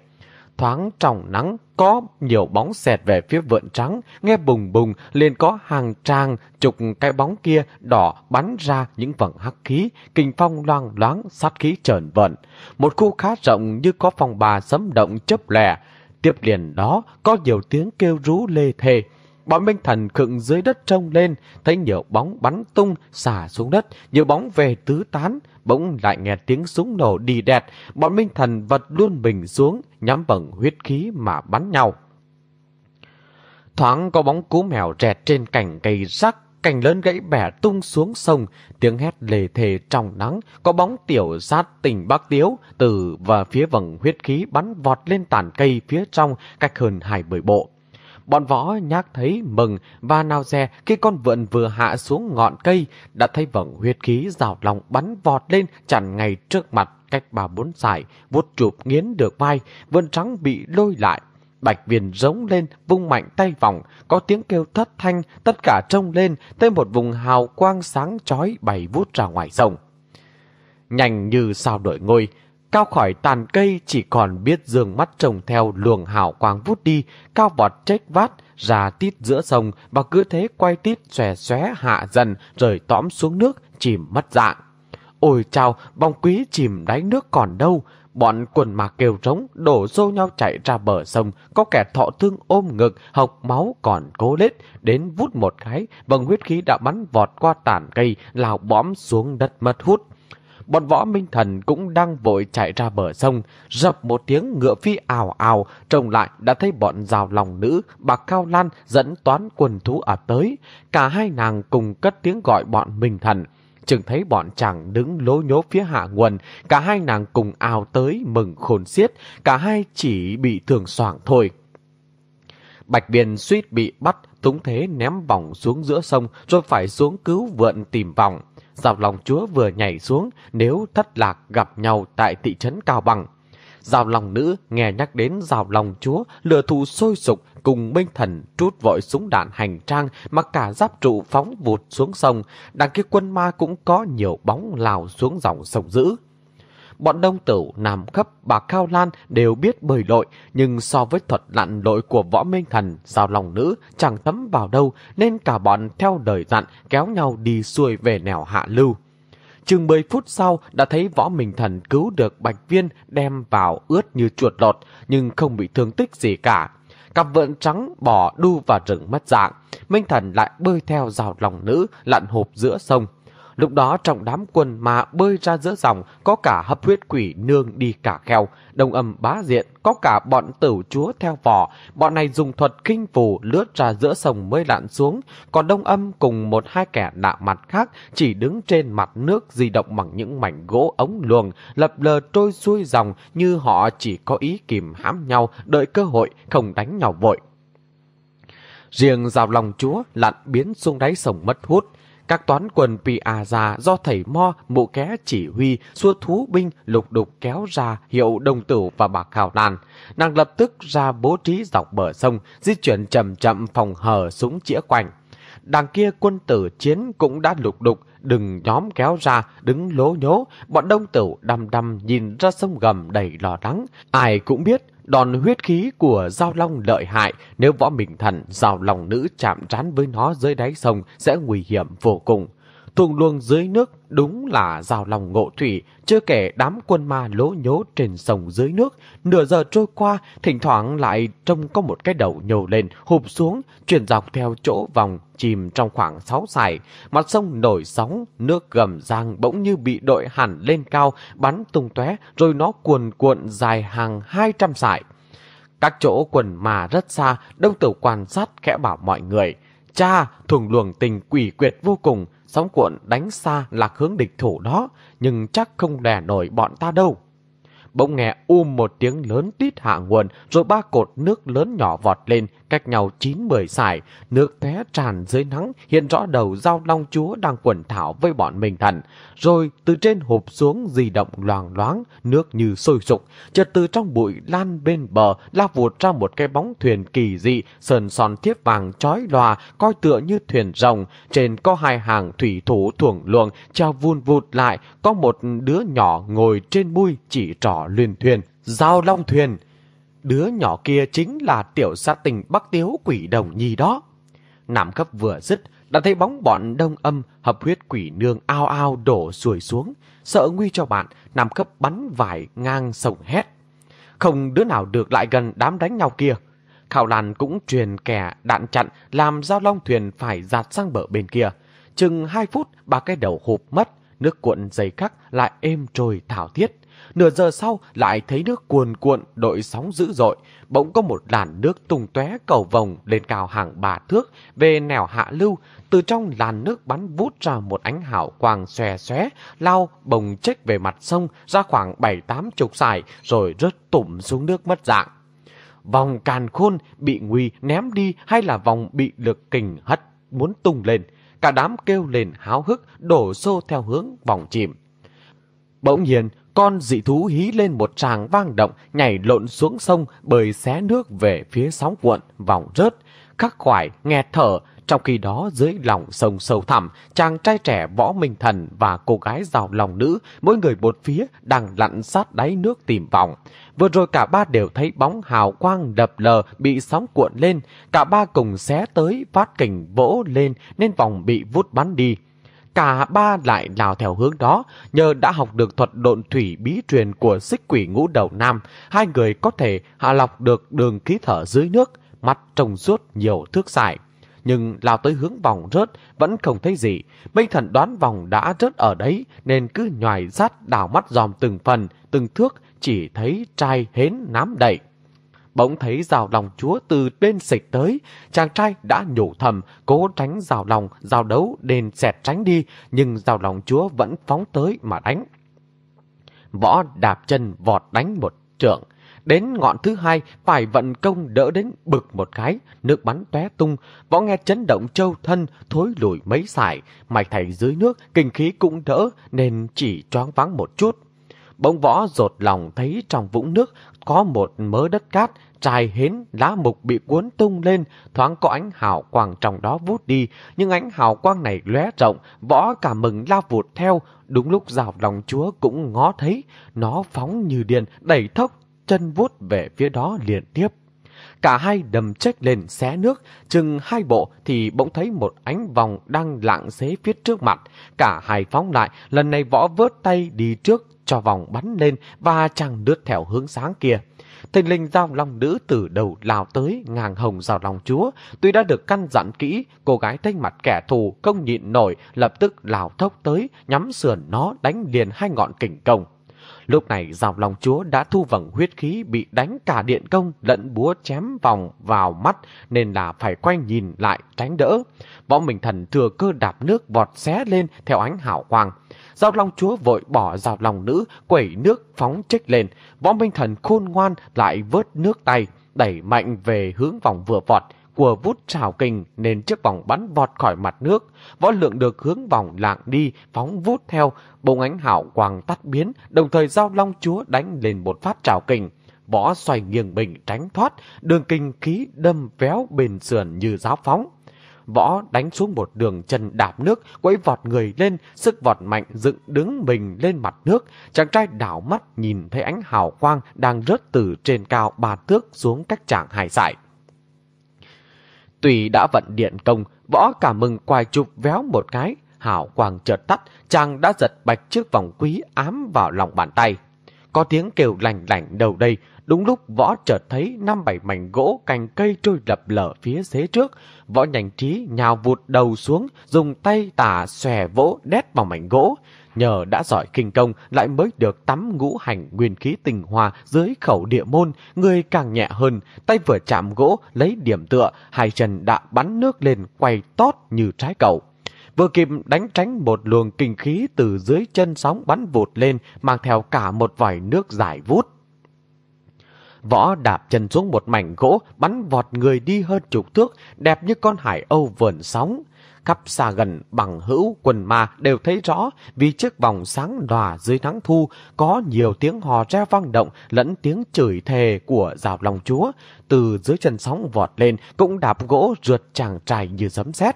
S2: Thoáng trong nắng, có nhiều bóng xẹt về phía vượn trắng, nghe bùng bùng liền có hàng trang chục cái bóng kia đỏ bắn ra những vầng hắc khí, kinh phong loang loáng, sát khí trởn vận. Một khu khá rộng như có phòng bà sấm động chớp lẻ. Tiếp liền đó có nhiều tiếng kêu rú lê thề. Bọn Minh Thần khựng dưới đất trông lên, thấy nhiều bóng bắn tung, xả xuống đất, nhiều bóng về tứ tán, bỗng lại nghe tiếng súng nổ đi đẹt, bọn Minh Thần vật luôn bình xuống, nhắm bằng huyết khí mà bắn nhau. Thoáng có bóng cú mèo rẹt trên cành cây rắc, cành lớn gãy bẻ tung xuống sông, tiếng hét lề thề trong nắng, có bóng tiểu sát tỉnh bắc tiếu từ và phía vầng huyết khí bắn vọt lên tàn cây phía trong cách hơn hai bưởi bộ. Bọn võ nhác thấy mừng và nào dè khi con vượn vừa hạ xuống ngọn cây đã thấy vầng huyết khí rào lòng bắn vọt lên chẳng ngay trước mặt cách bà bốn sải, vuốt chụp nghiến được vai, vượn trắng bị lôi lại. Bạch viền rống lên, vung mạnh tay vòng, có tiếng kêu thất thanh, tất cả trông lên, tới một vùng hào quang sáng chói bày vút ra ngoài sông. Nhanh như sao đổi ngôi, Cao khỏi tàn cây chỉ còn biết dương mắt trông theo luồng hào quang vút đi, cao vọt trách vát, ra tít giữa sông và cứ thế quay tít xòe xóe hạ dần rồi tõm xuống nước, chìm mất dạng. Ôi chào, bóng quý chìm đáy nước còn đâu, bọn quần mà kêu trống đổ xô nhau chạy ra bờ sông, có kẻ thọ thương ôm ngực, hộc máu còn cố lết, đến vút một cái, vầng huyết khí đã bắn vọt qua tàn cây, lào bõm xuống đất mất hút bọn võ minh thần cũng đang vội chạy ra bờ sông, dập một tiếng ngựa phi ào ào, trông lại đã thấy bọn rào lòng nữ, bà Cao Lan dẫn toán quần thú ở tới. Cả hai nàng cùng cất tiếng gọi bọn minh thần. Chừng thấy bọn chàng đứng lố nhố phía hạ nguồn, cả hai nàng cùng ào tới mừng khôn xiết, cả hai chỉ bị thường soảng thôi. Bạch Biên suýt bị bắt, túng thế ném vòng xuống giữa sông, rồi phải xuống cứu vượn tìm vòng. Giao lòng chúa vừa nhảy xuống nếu thất lạc gặp nhau tại thị trấn Cao Bằng. Giao lòng nữ nghe nhắc đến giao lòng chúa, lửa thù sôi sục cùng minh thần trút vội súng đạn hành trang mà cả giáp trụ phóng vụt xuống sông. Đằng kia quân ma cũng có nhiều bóng lào xuống dòng sông dữ. Bọn đông tử, Nam Khấp, bà Cao Lan đều biết bơi lội, nhưng so với thuật lặn lội của võ minh thần, giao lòng nữ chẳng thấm vào đâu, nên cả bọn theo đời dặn kéo nhau đi xuôi về nẻo hạ lưu. Chừng 10 phút sau đã thấy võ minh thần cứu được bạch viên đem vào ướt như chuột lột, nhưng không bị thương tích gì cả. Cặp vợn trắng bỏ đu vào rừng mất dạng. Minh thần lại bơi theo rào lòng nữ, lặn hộp giữa sông. Lúc đó trong đám quân mà bơi ra giữa dòng có cả hấp huyết quỷ nương đi cả kheo, đồng âm bá diện, có cả bọn tử chúa theo vỏ. Bọn này dùng thuật kinh phù lướt ra giữa sông mới lặn xuống, còn đông âm cùng một hai kẻ nạ mặt khác chỉ đứng trên mặt nước di động bằng những mảnh gỗ ống luồng, lập lờ trôi xuôi dòng như họ chỉ có ý kìm hãm nhau, đợi cơ hội, không đánh nhau vội. Riêng rào lòng chúa lặn biến xuống đáy sông mất hút, các toán quân Già do thầy Mo mụ ké chỉ huy xua thú binh lục đục kéo ra hiệu đồng tử và bạc khảo nàn Nàng lập tức ra bố trí dọc bờ sông, di chuyển chậm chậm phòng hờ súng chĩa quanh. Đằng kia quân tử chiến cũng đã lục đục, đừng nhóm kéo ra, đứng lố nhố, bọn đông tử đăm đăm nhìn ra sông gầm đầy lo lắng. Ai cũng biết đòn huyết khí của Giao Long lợi hại nếu võ bình thần, Giao Long nữ chạm trán với nó dưới đáy sông sẽ nguy hiểm vô cùng thùng luồng dưới nước đúng là rào lòng ngộ thủy, chưa kể đám quân ma lố nhố trên sông dưới nước. Nửa giờ trôi qua, thỉnh thoảng lại trông có một cái đầu nhô lên, hụp xuống, chuyển dọc theo chỗ vòng, chìm trong khoảng 6 sải. Mặt sông nổi sóng, nước gầm giang bỗng như bị đội hẳn lên cao, bắn tung tóe rồi nó cuồn cuộn dài hàng 200 sải. Các chỗ quần mà rất xa, đông tử quan sát khẽ bảo mọi người. Cha, thùng luồng tình quỷ quyệt vô cùng, sóng cuộn đánh xa lạc hướng địch thủ đó, nhưng chắc không đè nổi bọn ta đâu. Bỗng nghe um một tiếng lớn tít hạ nguồn, rồi ba cột nước lớn nhỏ vọt lên, cách nhau 9-10 sải. Nước té tràn dưới nắng, hiện rõ đầu dao long chúa đang quần thảo với bọn mình thần. Rồi từ trên hộp xuống di động loàng loáng, nước như sôi sục. Chợt từ trong bụi lan bên bờ, la vụt ra một cái bóng thuyền kỳ dị, sờn son thiếp vàng chói lòa, coi tựa như thuyền rồng. Trên có hai hàng thủy thủ thuồng luồng, treo vun vụt lại, có một đứa nhỏ ngồi trên mui chỉ trỏ luyền thuyền. Giao long thuyền! Đứa nhỏ kia chính là tiểu xã tình Bắc Tiếu quỷ đồng nhi đó. Nằm cấp vừa dứt, đã thấy bóng bọn đông âm hợp huyết quỷ nương ao ao đổ xuôi xuống. Sợ nguy cho bạn, nằm cấp bắn vải ngang sông hét. Không đứa nào được lại gần đám đánh nhau kia. Khảo Lan cũng truyền kẻ đạn chặn làm giao long thuyền phải giạt sang bờ bên kia. Chừng hai phút, ba cái đầu hụp mất, nước cuộn dày khắc lại êm trôi thảo thiết. Nửa giờ sau lại thấy nước cuồn cuộn đội sóng dữ dội, bỗng có một làn nước tung tóe cầu vồng lên cao hàng bà thước về nẻo hạ lưu, từ trong làn nước bắn vút ra một ánh hào quang xòe xóe, lao bồng chếch về mặt sông ra khoảng bảy tám chục sải rồi rớt tụm xuống nước mất dạng. Vòng càn khôn bị nguy ném đi hay là vòng bị lực kình hất muốn tung lên, cả đám kêu lên háo hức đổ xô theo hướng vòng chìm. Bỗng nhiên, con dị thú hí lên một tràng vang động, nhảy lộn xuống sông, bơi xé nước về phía sóng cuộn, vòng rớt. Khắc khoải, nghe thở, trong khi đó dưới lòng sông sâu thẳm, chàng trai trẻ võ minh thần và cô gái giàu lòng nữ, mỗi người một phía, đang lặn sát đáy nước tìm vòng. Vừa rồi cả ba đều thấy bóng hào quang đập lờ bị sóng cuộn lên, cả ba cùng xé tới phát kình vỗ lên nên vòng bị vút bắn đi cả ba lại lao theo hướng đó, nhờ đã học được thuật độn thủy bí truyền của xích quỷ ngũ đầu nam, hai người có thể hạ lọc được đường khí thở dưới nước, mắt trông suốt nhiều thước dài. Nhưng lao tới hướng vòng rớt vẫn không thấy gì. Minh thần đoán vòng đã rớt ở đấy nên cứ nhòi rát đào mắt dòm từng phần, từng thước chỉ thấy trai hến nám đầy bỗng thấy rào lòng chúa từ bên xịch tới. Chàng trai đã nhủ thầm, cố tránh rào lòng, rào đấu đền xẹt tránh đi, nhưng rào lòng chúa vẫn phóng tới mà đánh. Võ đạp chân vọt đánh một trượng. Đến ngọn thứ hai, phải vận công đỡ đến bực một cái, nước bắn tóe tung, võ nghe chấn động châu thân, thối lùi mấy sải, mạch thầy dưới nước, kinh khí cũng đỡ, nên chỉ choáng vắng một chút. Bỗng võ rột lòng thấy trong vũng nước có một mớ đất cát, trài hến, lá mục bị cuốn tung lên, thoáng có ánh hào quang trong đó vút đi, nhưng ánh hào quang này lóe rộng, võ cả mừng lao vụt theo, đúng lúc rào lòng chúa cũng ngó thấy, nó phóng như điên, đẩy thốc, chân vuốt về phía đó liền tiếp. Cả hai đầm trách lên xé nước, chừng hai bộ thì bỗng thấy một ánh vòng đang lạng xế phía trước mặt. Cả hai phóng lại, lần này võ vớt tay đi trước cho vòng bắn lên và chàng đứt theo hướng sáng kia. Thình linh giao long nữ từ đầu lao tới ngang hồng giao long chúa. Tuy đã được căn dặn kỹ, cô gái thanh mặt kẻ thù không nhịn nổi, lập tức lao thốc tới, nhắm sườn nó đánh liền hai ngọn kình công. Lúc này dòng lòng chúa đã thu vầng huyết khí bị đánh cả điện công lẫn búa chém vòng vào mắt nên là phải quay nhìn lại tránh đỡ. Võ Minh Thần thừa cơ đạp nước vọt xé lên theo ánh hảo quang. Giao Long Chúa vội bỏ giao Long Nữ, quẩy nước phóng trích lên. Võ Minh Thần khôn ngoan lại vớt nước tay, đẩy mạnh về hướng vòng vừa vọt. Của vút trào kình nên chiếc vòng bắn vọt khỏi mặt nước. Võ lượng được hướng vòng lạng đi, phóng vút theo. Bông ánh hảo quang tắt biến, đồng thời giao Long Chúa đánh lên một phát trào kình võ xoay nghiêng bình tránh thoát, đường kinh khí đâm véo bền sườn như giáo phóng. Võ đánh xuống một đường chân đạp nước, quấy vọt người lên, sức vọt mạnh dựng đứng mình lên mặt nước. Chàng trai đảo mắt nhìn thấy ánh hào quang đang rớt từ trên cao ba thước xuống cách chàng hài sải. Tùy đã vận điện công, võ cả mừng quài chụp véo một cái, hảo quang chợt tắt, chàng đã giật bạch chiếc vòng quý ám vào lòng bàn tay. Có tiếng kêu lành lành đầu đây, Đúng lúc võ chợt thấy năm bảy mảnh gỗ cành cây trôi lập lở phía xế trước, võ nhanh trí nhào vụt đầu xuống, dùng tay tả xòe vỗ đét vào mảnh gỗ. Nhờ đã giỏi kinh công lại mới được tắm ngũ hành nguyên khí tình hòa dưới khẩu địa môn, người càng nhẹ hơn, tay vừa chạm gỗ lấy điểm tựa, hai chân đã bắn nước lên quay tót như trái cầu. vừa kịp đánh tránh một luồng kinh khí từ dưới chân sóng bắn vụt lên, mang theo cả một vòi nước dài vút. Võ đạp chân xuống một mảnh gỗ, bắn vọt người đi hơn chục thước, đẹp như con hải âu vườn sóng. Khắp xa gần, bằng hữu, quần ma đều thấy rõ vì chiếc vòng sáng đòa dưới nắng thu có nhiều tiếng hò reo vang động lẫn tiếng chửi thề của rào lòng chúa. Từ dưới chân sóng vọt lên cũng đạp gỗ rượt chàng trài như giấm sét.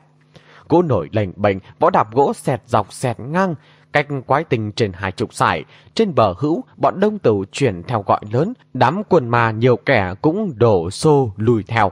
S2: Gỗ nổi lệnh bệnh, võ đạp gỗ xẹt dọc xẹt ngang, cách quái tình trên hai chục sải. Trên bờ hữu, bọn đông tử chuyển theo gọi lớn, đám quần ma nhiều kẻ cũng đổ xô lùi theo.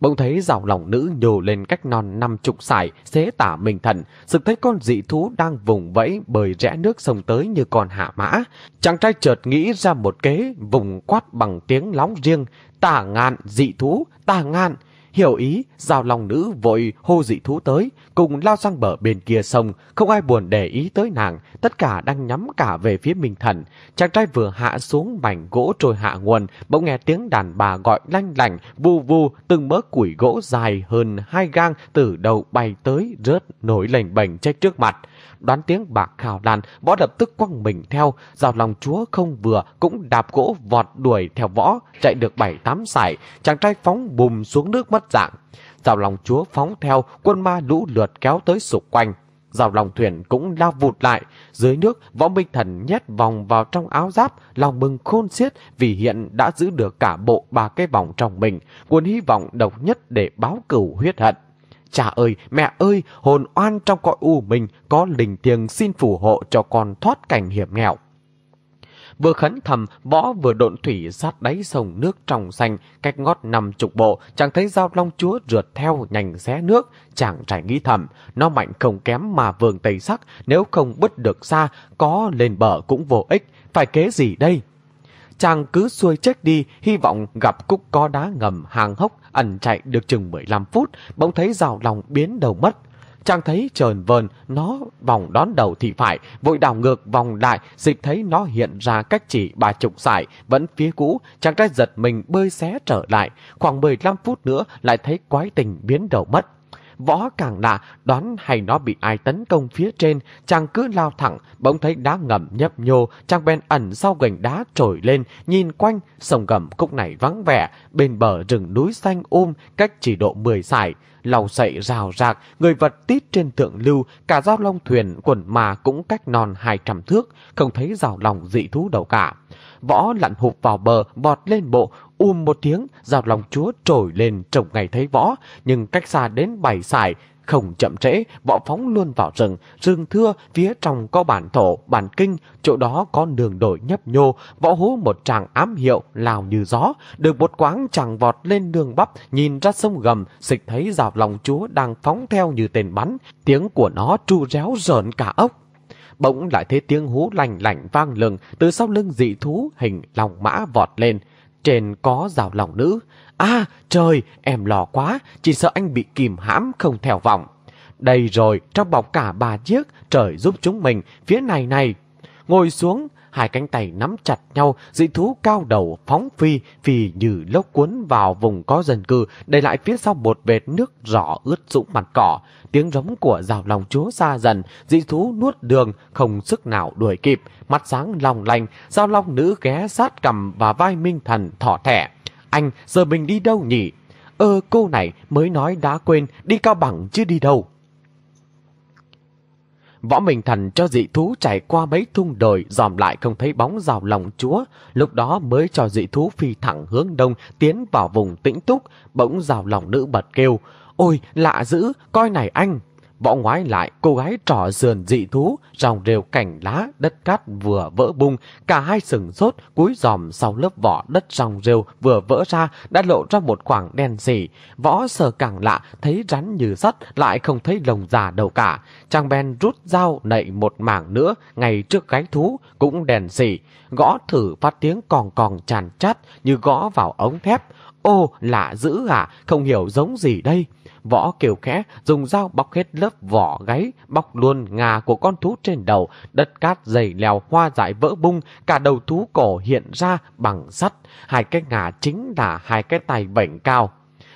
S2: Bỗng thấy rào lòng nữ nhô lên cách non năm chục sải, xế tả mình thần, sực thấy con dị thú đang vùng vẫy bơi rẽ nước sông tới như con hạ mã. Chàng trai chợt nghĩ ra một kế, vùng quát bằng tiếng lóng riêng, tả ngạn dị thú, tả ngạn, Hiểu ý, giao lòng nữ vội hô dị thú tới, cùng lao sang bờ bên kia sông, không ai buồn để ý tới nàng, tất cả đang nhắm cả về phía Minh Thần. Chàng trai vừa hạ xuống mảnh gỗ trôi hạ nguồn, bỗng nghe tiếng đàn bà gọi lanh lành, vu vu, từng mớ củi gỗ dài hơn hai gang từ đầu bay tới, rớt nổi lềnh bềnh trách trước mặt đoán tiếng bạc khảo đàn võ lập tức quăng mình theo, rào lòng chúa không vừa, cũng đạp gỗ vọt đuổi theo võ, chạy được bảy tám sải, chàng trai phóng bùm xuống nước mất dạng. Rào lòng chúa phóng theo, quân ma lũ lượt kéo tới sụp quanh. Rào lòng thuyền cũng lao vụt lại. Dưới nước, võ minh thần nhét vòng vào trong áo giáp, lòng mừng khôn xiết vì hiện đã giữ được cả bộ ba cái vòng trong mình. Quân hy vọng độc nhất để báo cửu huyết hận. Cha ơi, mẹ ơi, hồn oan trong cõi u mình có linh thiêng xin phù hộ cho con thoát cảnh hiểm nghèo. Vừa khấn thầm, võ vừa độn thủy sát đáy sông nước trong xanh, cách ngót nằm chục bộ, chẳng thấy dao long chúa rượt theo nhành xé nước, chẳng trải nghĩ thầm, nó mạnh không kém mà vườn tây sắc, nếu không bứt được xa, có lên bờ cũng vô ích, phải kế gì đây? Chàng cứ xuôi chết đi, hy vọng gặp cúc có đá ngầm hàng hốc, ẩn chạy được chừng 15 phút, bỗng thấy rào lòng biến đầu mất. Chàng thấy trờn vờn, nó vòng đón đầu thì phải, vội đảo ngược vòng lại, dịch thấy nó hiện ra cách chỉ ba chục sải, vẫn phía cũ, chàng trai giật mình bơi xé trở lại, khoảng 15 phút nữa lại thấy quái tình biến đầu mất. Võ càng lạ, đoán hay nó bị ai tấn công phía trên, chàng cứ lao thẳng, bỗng thấy đá ngầm nhấp nhô, chàng bên ẩn sau gành đá trồi lên, nhìn quanh, sông gầm cúc này vắng vẻ, bên bờ rừng núi xanh um, cách chỉ độ 10 sải, lau sậy rào rạc, người vật tít trên thượng lưu, cả giao long thuyền quần mà cũng cách non 200 thước, không thấy rào lòng dị thú đâu cả. Võ lặn hụp vào bờ, bọt lên bộ, um một tiếng, rào lòng chúa trồi lên trông ngày thấy võ, nhưng cách xa đến bảy sải, không chậm trễ, võ phóng luôn vào rừng, rừng thưa, phía trong có bản thổ, bản kinh, chỗ đó có đường đổi nhấp nhô, võ hú một tràng ám hiệu, lào như gió, được một quáng chàng vọt lên đường bắp, nhìn ra sông gầm, xịch thấy rào lòng chúa đang phóng theo như tên bắn, tiếng của nó tru réo rợn cả ốc. Bỗng lại thấy tiếng hú lành lành vang lừng. Từ sau lưng dị thú hình lòng mã vọt lên. Trên có rào lòng nữ. À, trời, em lo quá, chỉ sợ anh bị kìm hãm không theo vọng. Đây rồi, trong bọc cả ba chiếc, trời giúp chúng mình, phía này này. Ngồi xuống, hai cánh tay nắm chặt nhau, dị thú cao đầu phóng phi, phi như lốc cuốn vào vùng có dân cư, để lại phía sau một vệt nước rõ ướt sũng mặt cỏ. Tiếng rống của rào lòng chúa xa dần, dị thú nuốt đường, không sức nào đuổi kịp, mắt sáng lòng lành, giao long nữ ghé sát cầm và vai minh thần thỏ thẻ. Anh, giờ mình đi đâu nhỉ? Ơ, cô này mới nói đã quên, đi cao bằng chứ đi đâu. Võ Minh Thần cho dị thú chạy qua mấy thung đồi dòm lại không thấy bóng rào lòng chúa. Lúc đó mới cho dị thú phi thẳng hướng đông tiến vào vùng tĩnh túc. Bỗng rào lòng nữ bật kêu. Ôi lạ dữ, coi này anh. Võ ngoái lại, cô gái trỏ sườn dị thú, ròng rêu cảnh lá, đất cát vừa vỡ bung, cả hai sừng sốt, cúi giòm sau lớp vỏ đất ròng rêu vừa vỡ ra, đã lộ ra một khoảng đen xỉ. Võ sờ càng lạ, thấy rắn như sắt, lại không thấy lồng già đâu cả. Chàng Ben rút dao nậy một mảng nữa, ngay trước gáy thú, cũng đèn xỉ. Gõ thử phát tiếng còn còn tràn chát như gõ vào ống thép. Ô, lạ dữ à, không hiểu giống gì đây. Võ kêu khẽ, dùng dao bóc hết lớp vỏ gáy, bóc luôn ngà của con thú trên đầu, đất cát dày lèo hoa dại vỡ bung, cả đầu thú cổ hiện ra bằng sắt, hai cái ngà chính là hai cái tay vảnh cao.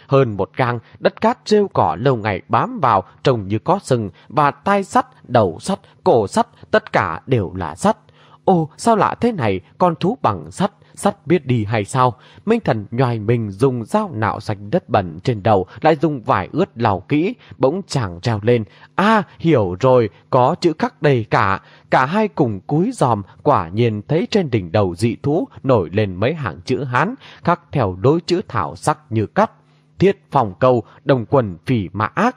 S2: hơn một gang, đất cát rêu cỏ lâu ngày bám vào trông như có sừng và tai sắt, đầu sắt, cổ sắt, tất cả đều là sắt. Ồ, sao lạ thế này, con thú bằng sắt, sắt biết đi hay sao? Minh thần nhoài mình dùng dao nạo sạch đất bẩn trên đầu, lại dùng vải ướt lau kỹ, bỗng chàng treo lên. a hiểu rồi, có chữ khắc đầy cả. Cả hai cùng cúi giòm, quả nhiên thấy trên đỉnh đầu dị thú nổi lên mấy hàng chữ Hán, khắc theo đối chữ thảo sắc như cắt. Thiết phòng câu, đồng quần phỉ mã ác.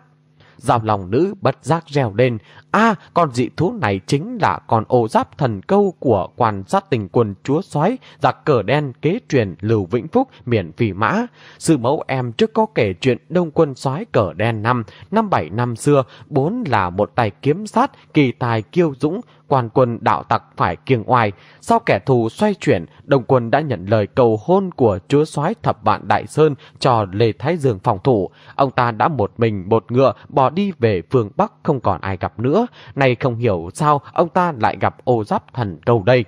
S2: Giao lòng nữ bất giác reo lên. a con dị thú này chính là con ô giáp thần câu của quan sát tình quân chúa soái giặc cờ đen kế truyền Lưu Vĩnh Phúc miền phỉ mã. Sư mẫu em trước có kể chuyện đông quân soái cờ đen năm, năm bảy năm xưa, bốn là một tài kiếm sát, kỳ tài kiêu dũng, quan quân đạo tặc phải kiêng oai. Sau kẻ thù xoay chuyển, đồng quân đã nhận lời cầu hôn của chúa soái thập vạn Đại Sơn cho Lê Thái Dương phòng thủ. Ông ta đã một mình một ngựa bỏ đi về phương Bắc không còn ai gặp nữa. Này không hiểu sao ông ta lại gặp ô giáp thần đâu đây.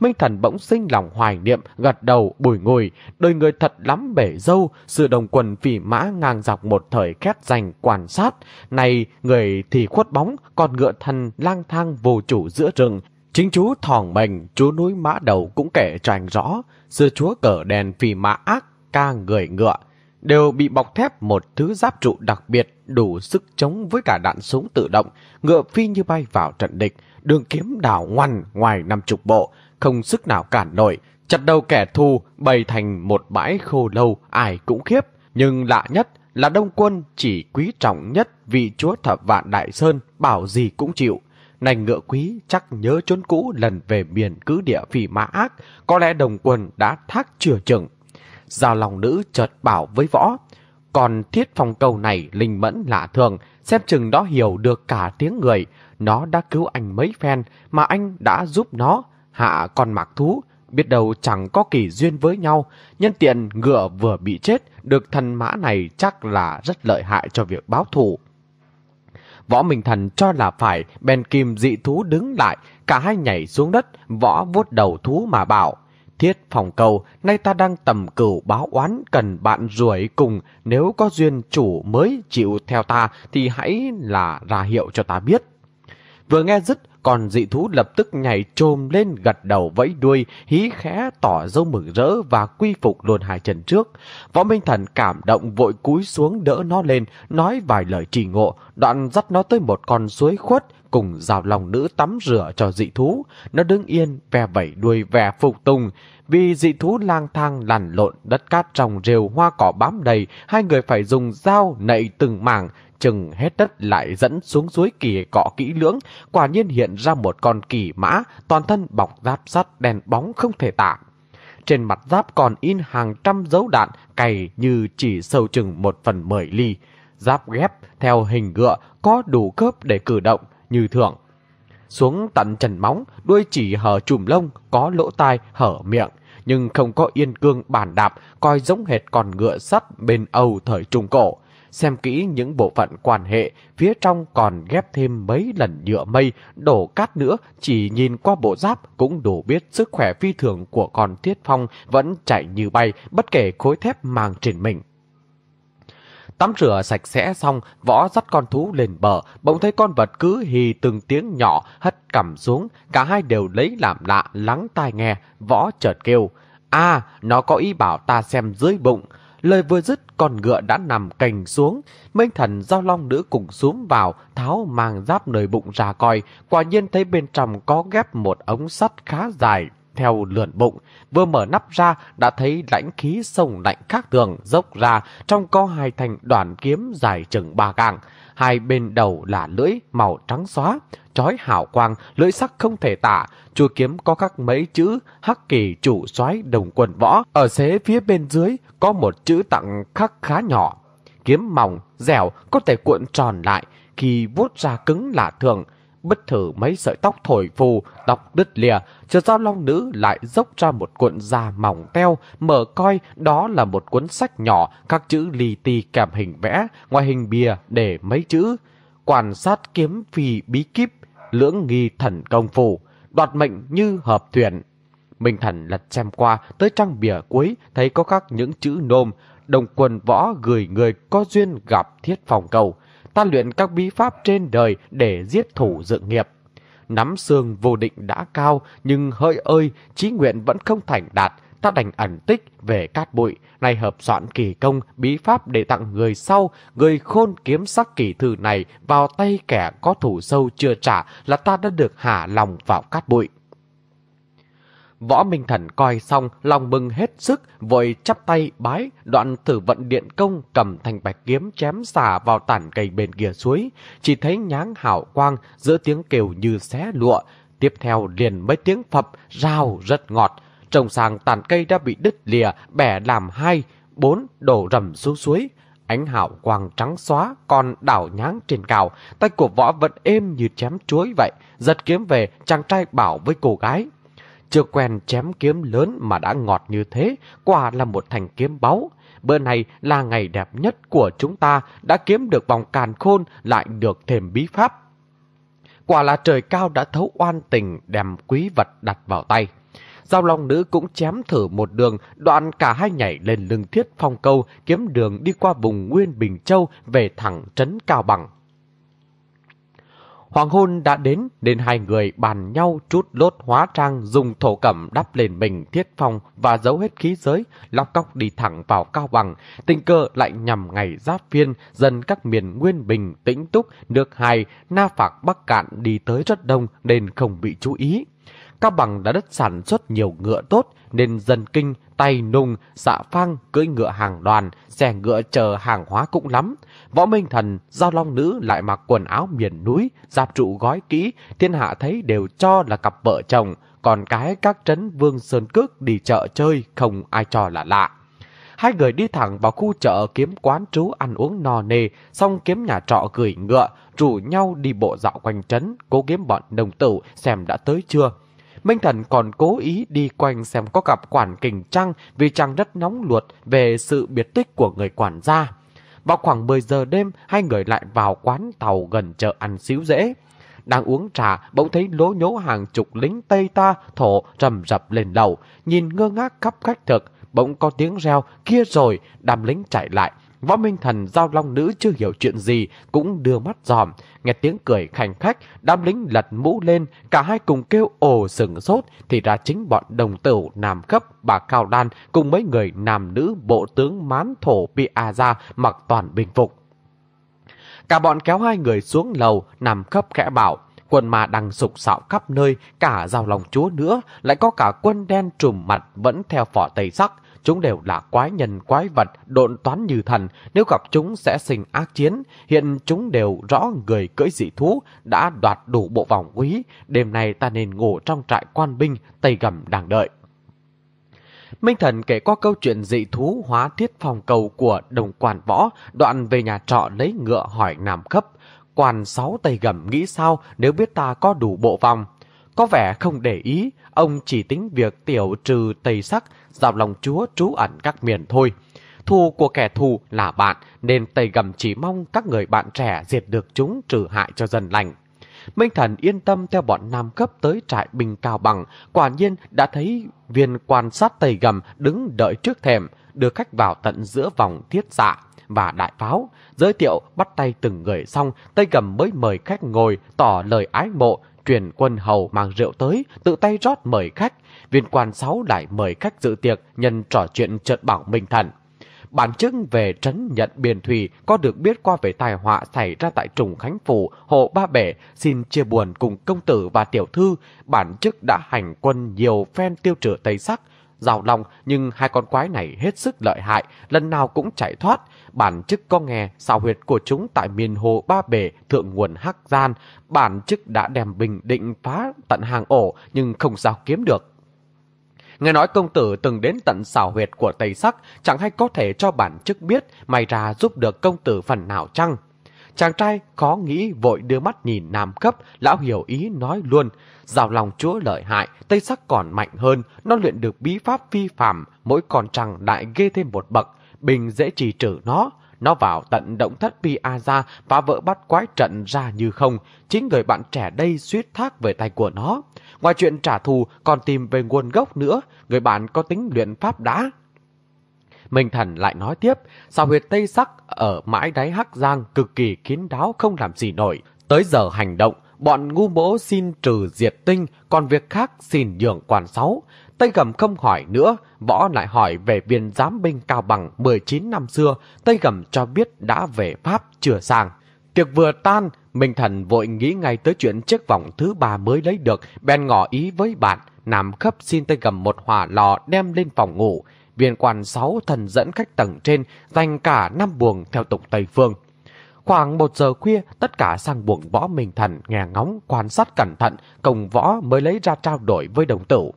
S2: Minh Thần bỗng sinh lòng hoài niệm, gật đầu, bùi ngùi. Đời người thật lắm bể dâu, sự đồng quần phỉ mã ngang dọc một thời khét dành quan sát. Này, người thì khuất bóng, còn ngựa thần lang thang vô chủ giữa rừng. Chính chú thòng mình, chú núi mã đầu cũng kể cho rõ. Sư chúa cờ đèn phỉ mã ác, ca người ngựa đều bị bọc thép một thứ giáp trụ đặc biệt đủ sức chống với cả đạn súng tự động, ngựa phi như bay vào trận địch, đường kiếm đảo ngoằn ngoài năm chục bộ, không sức nào cản nổi, chặt đầu kẻ thù bày thành một bãi khô lâu ai cũng khiếp. Nhưng lạ nhất là Đông Quân chỉ quý trọng nhất vị chúa thập vạn Đại Sơn bảo gì cũng chịu. nành ngựa quý chắc nhớ chốn cũ lần về miền cứ địa phỉ mã ác, có lẽ đồng quân đã thác chừa chừng. Giao lòng nữ chợt bảo với võ, còn thiết phong cầu này linh mẫn lạ thường, xem chừng đó hiểu được cả tiếng người. Nó đã cứu anh mấy phen mà anh đã giúp nó, hạ con mạc thú, biết đâu chẳng có kỳ duyên với nhau, nhân tiện ngựa vừa bị chết, được thần mã này chắc là rất lợi hại cho việc báo thù. Võ Minh Thần cho là phải, bèn kìm dị thú đứng lại, cả hai nhảy xuống đất, võ vuốt đầu thú mà bảo. Thiết phòng cầu, nay ta đang tầm cửu báo oán cần bạn ruổi cùng, nếu có duyên chủ mới chịu theo ta thì hãy là ra hiệu cho ta biết. Vừa nghe dứt, còn dị thú lập tức nhảy trồm lên gật đầu vẫy đuôi, hí khẽ tỏ dâu mừng rỡ và quy phục luôn hai chân trước. Võ Minh Thần cảm động vội cúi xuống đỡ nó lên, nói vài lời trì ngộ, đoạn dắt nó tới một con suối khuất, cùng rào lòng nữ tắm rửa cho dị thú. Nó đứng yên, ve vẩy đuôi vẻ phục tùng. Vì dị thú lang thang lằn lộn, đất cát trồng rêu hoa cỏ bám đầy, hai người phải dùng dao nậy từng mảng, chừng hết đất lại dẫn xuống suối kỳ cọ kỹ lưỡng, quả nhiên hiện ra một con kỳ mã, toàn thân bọc giáp sắt đèn bóng không thể tả. Trên mặt giáp còn in hàng trăm dấu đạn cày như chỉ sâu chừng một phần mười ly. Giáp ghép theo hình ngựa có đủ khớp để cử động như thường. Xuống tận trần móng, đuôi chỉ hở chùm lông, có lỗ tai, hở miệng, nhưng không có yên cương bản đạp, coi giống hệt con ngựa sắt bên Âu thời Trung Cổ xem kỹ những bộ phận quan hệ, phía trong còn ghép thêm mấy lần nhựa mây, đổ cát nữa, chỉ nhìn qua bộ giáp cũng đủ biết sức khỏe phi thường của con Thiết Phong vẫn chạy như bay, bất kể khối thép mang trên mình. Tắm rửa sạch sẽ xong, võ dắt con thú lên bờ, bỗng thấy con vật cứ hì từng tiếng nhỏ, hất cầm xuống, cả hai đều lấy làm lạ, lắng tai nghe, võ chợt kêu. À, nó có ý bảo ta xem dưới bụng, Lời vừa dứt, con ngựa đã nằm cành xuống. Minh thần giao long nữ cùng xuống vào, tháo mang giáp nơi bụng ra coi. Quả nhiên thấy bên trong có ghép một ống sắt khá dài, theo lượn bụng. Vừa mở nắp ra, đã thấy lãnh khí sông lạnh khác thường, dốc ra, trong có hai thành đoàn kiếm dài chừng ba gang. Hai bên đầu là lưỡi màu trắng xóa, chói hào quang, lưỡi sắc không thể tả. Chuôi kiếm có các mấy chữ hắc kỳ chủ soái đồng quần võ. Ở xế phía bên dưới có một chữ tặng khắc khá nhỏ. Kiếm mỏng, dẻo, có thể cuộn tròn lại, khi vuốt ra cứng là thường. Bất thử mấy sợi tóc thổi phù, tóc đứt lìa, chờ giao long nữ lại dốc ra một cuộn da mỏng teo, mở coi đó là một cuốn sách nhỏ, các chữ lì tì kèm hình vẽ, ngoài hình bìa để mấy chữ. Quan sát kiếm phi bí kíp, lưỡng nghi thần công phù, đoạt mệnh như hợp thuyền. Minh Thần lật xem qua tới trang bìa cuối thấy có các những chữ nôm đồng quân võ gửi người có duyên gặp thiết phòng cầu. Ta luyện các bí pháp trên đời để giết thủ dự nghiệp. Nắm xương vô định đã cao, nhưng hơi ơi, trí nguyện vẫn không thành đạt. Ta đành ẩn tích về cát bụi, nay hợp soạn kỳ công, bí pháp để tặng người sau, người khôn kiếm sắc kỳ thư này vào tay kẻ có thủ sâu chưa trả là ta đã được hạ lòng vào cát bụi. Võ Minh Thần coi xong, lòng bừng hết sức, vội chắp tay bái, đoạn thử vận điện công cầm thành bạch kiếm chém xả vào tản cây bên kia suối. Chỉ thấy nháng hảo quang giữa tiếng kêu như xé lụa. Tiếp theo liền mấy tiếng phập, rào rất ngọt. Trồng sang tàn cây đã bị đứt lìa, bẻ làm hai, bốn, đổ rầm xuống suối. Ánh hảo quang trắng xóa, còn đảo nháng trên cao. Tay của võ vẫn êm như chém chuối vậy. Giật kiếm về, chàng trai bảo với cô gái. Chưa quen chém kiếm lớn mà đã ngọt như thế, quả là một thành kiếm báu. Bữa này là ngày đẹp nhất của chúng ta, đã kiếm được vòng càn khôn, lại được thêm bí pháp. Quả là trời cao đã thấu oan tình đem quý vật đặt vào tay. Giao Long Nữ cũng chém thử một đường, đoạn cả hai nhảy lên lưng thiết phong câu, kiếm đường đi qua vùng Nguyên Bình Châu về thẳng trấn Cao Bằng. Hoàng hôn đã đến, nên hai người bàn nhau trút lốt hóa trang dùng thổ cẩm đắp lên mình thiết phong và giấu hết khí giới, lóc cóc đi thẳng vào cao bằng. Tình cờ lại nhằm ngày giáp phiên, dần các miền nguyên bình, tĩnh túc, nước hài na phạc bắc cạn đi tới rất đông nên không bị chú ý. Cao bằng đã đất sản xuất nhiều ngựa tốt nên dân kinh, tay nung, xạ phang, cưỡi ngựa hàng đoàn, xe ngựa chờ hàng hóa cũng lắm. Võ Minh Thần, Giao Long Nữ lại mặc quần áo miền núi, giáp trụ gói kỹ, thiên hạ thấy đều cho là cặp vợ chồng, còn cái các trấn Vương Sơn Cước đi chợ chơi không ai cho là lạ. Hai người đi thẳng vào khu chợ kiếm quán trú ăn uống no nê, xong kiếm nhà trọ gửi ngựa, rủ nhau đi bộ dạo quanh trấn, cố kiếm bọn đồng tử xem đã tới chưa. Minh Thần còn cố ý đi quanh xem có gặp quản kình trăng vì chàng rất nóng luột về sự biệt tích của người quản gia. Vào khoảng 10 giờ đêm, hai người lại vào quán tàu gần chợ ăn xíu dễ. Đang uống trà, bỗng thấy lố nhố hàng chục lính Tây ta thổ trầm rập lên lầu, nhìn ngơ ngác khắp khách thực, bỗng có tiếng reo, kia rồi, đám lính chạy lại, Võ Minh Thần giao long nữ chưa hiểu chuyện gì, cũng đưa mắt dòm, nghe tiếng cười khảnh khách, đám lính lật mũ lên, cả hai cùng kêu ồ sừng sốt, thì ra chính bọn đồng tử Nam Cấp, bà Cao Đan cùng mấy người nam nữ bộ tướng mán thổ Pia ra mặc toàn bình phục. Cả bọn kéo hai người xuống lầu, nằm khấp khẽ bảo, quân mà đang sục sạo khắp nơi, cả giao lòng chúa nữa, lại có cả quân đen trùm mặt vẫn theo phỏ tây sắc, Chúng đều là quái nhân quái vật, độn toán như thần. Nếu gặp chúng sẽ sinh ác chiến. Hiện chúng đều rõ người cưỡi dị thú đã đoạt đủ bộ vòng quý. Đêm nay ta nên ngủ trong trại quan binh, tây gầm đang đợi. Minh Thần kể qua câu chuyện dị thú hóa thiết phòng cầu của đồng quan võ, đoạn về nhà trọ lấy ngựa hỏi Nam Cấp. Quan sáu tây gầm nghĩ sao nếu biết ta có đủ bộ vòng? Có vẻ không để ý, ông chỉ tính việc tiểu trừ tây sắc, dạo lòng chúa trú ẩn các miền thôi. Thù của kẻ thù là bạn, nên Tây Gầm chỉ mong các người bạn trẻ diệt được chúng trừ hại cho dân lành. Minh Thần yên tâm theo bọn Nam cấp tới trại binh cao bằng, quả nhiên đã thấy viên quan sát Tây Gầm đứng đợi trước thềm, đưa khách vào tận giữa vòng thiết dạ và đại pháo. Giới thiệu bắt tay từng người xong, Tây Gầm mới mời khách ngồi tỏ lời ái mộ, truyền quân hầu mang rượu tới, tự tay rót mời khách. Viên quan sáu lại mời khách dự tiệc nhân trò chuyện chợt bảo Minh Thần. Bản chứng về trấn nhận biển thủy có được biết qua về tai họa xảy ra tại Trùng Khánh Phủ, hộ Ba Bể, xin chia buồn cùng công tử và tiểu thư. Bản chức đã hành quân nhiều phen tiêu trừ Tây Sắc, Rào lòng nhưng hai con quái này hết sức lợi hại, lần nào cũng chạy thoát. Bản chức có nghe xào huyệt của chúng tại miền hồ Ba Bể thượng nguồn Hắc Gian. Bản chức đã đem bình định phá tận hàng ổ nhưng không sao kiếm được. Nghe nói công tử từng đến tận xảo huyệt của Tây Sắc, chẳng hay có thể cho bản chức biết, may ra giúp được công tử phần nào chăng? Chàng trai khó nghĩ vội đưa mắt nhìn nam cấp, lão hiểu ý nói luôn. Rào lòng chúa lợi hại, Tây Sắc còn mạnh hơn, nó luyện được bí pháp phi phạm, mỗi con trăng lại ghê thêm một bậc, bình dễ trì trừ nó. Nó vào tận động thất Pi A ra, phá vỡ bắt quái trận ra như không. Chính người bạn trẻ đây suýt thác về tay của nó. Ngoài chuyện trả thù, còn tìm về nguồn gốc nữa. Người bạn có tính luyện pháp đã. Minh Thần lại nói tiếp, sao huyệt Tây Sắc ở mãi đáy Hắc Giang cực kỳ kín đáo không làm gì nổi. Tới giờ hành động, bọn ngu bố xin trừ diệt tinh, còn việc khác xin nhường quản sáu. Tây Gầm không hỏi nữa, võ lại hỏi về viên giám binh cao bằng 19 năm xưa, Tây Gầm cho biết đã về Pháp chưa sang. Tiệc vừa tan, Minh Thần vội nghĩ ngay tới chuyện chiếc vòng thứ ba mới lấy được, bèn ngỏ ý với bạn, Nam khấp xin Tây Gầm một hỏa lò đem lên phòng ngủ. Viên quan sáu thần dẫn khách tầng trên, dành cả năm buồng theo tục Tây Phương. Khoảng một giờ khuya, tất cả sang buồng võ Minh Thần nghe ngóng, quan sát cẩn thận, công võ mới lấy ra trao đổi với đồng tử.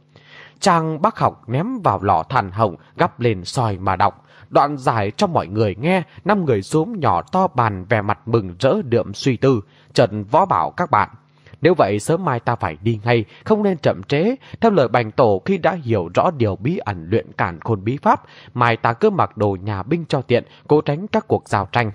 S2: Trang bác học ném vào lò than hồng, gắp lên soi mà đọc. Đoạn giải cho mọi người nghe, năm người xuống nhỏ to bàn về mặt mừng rỡ đượm suy tư. Trần võ bảo các bạn. Nếu vậy sớm mai ta phải đi ngay, không nên chậm trễ. Theo lời bành tổ khi đã hiểu rõ điều bí ẩn luyện cản khôn bí pháp, mai ta cứ mặc đồ nhà binh cho tiện, cố tránh các cuộc giao tranh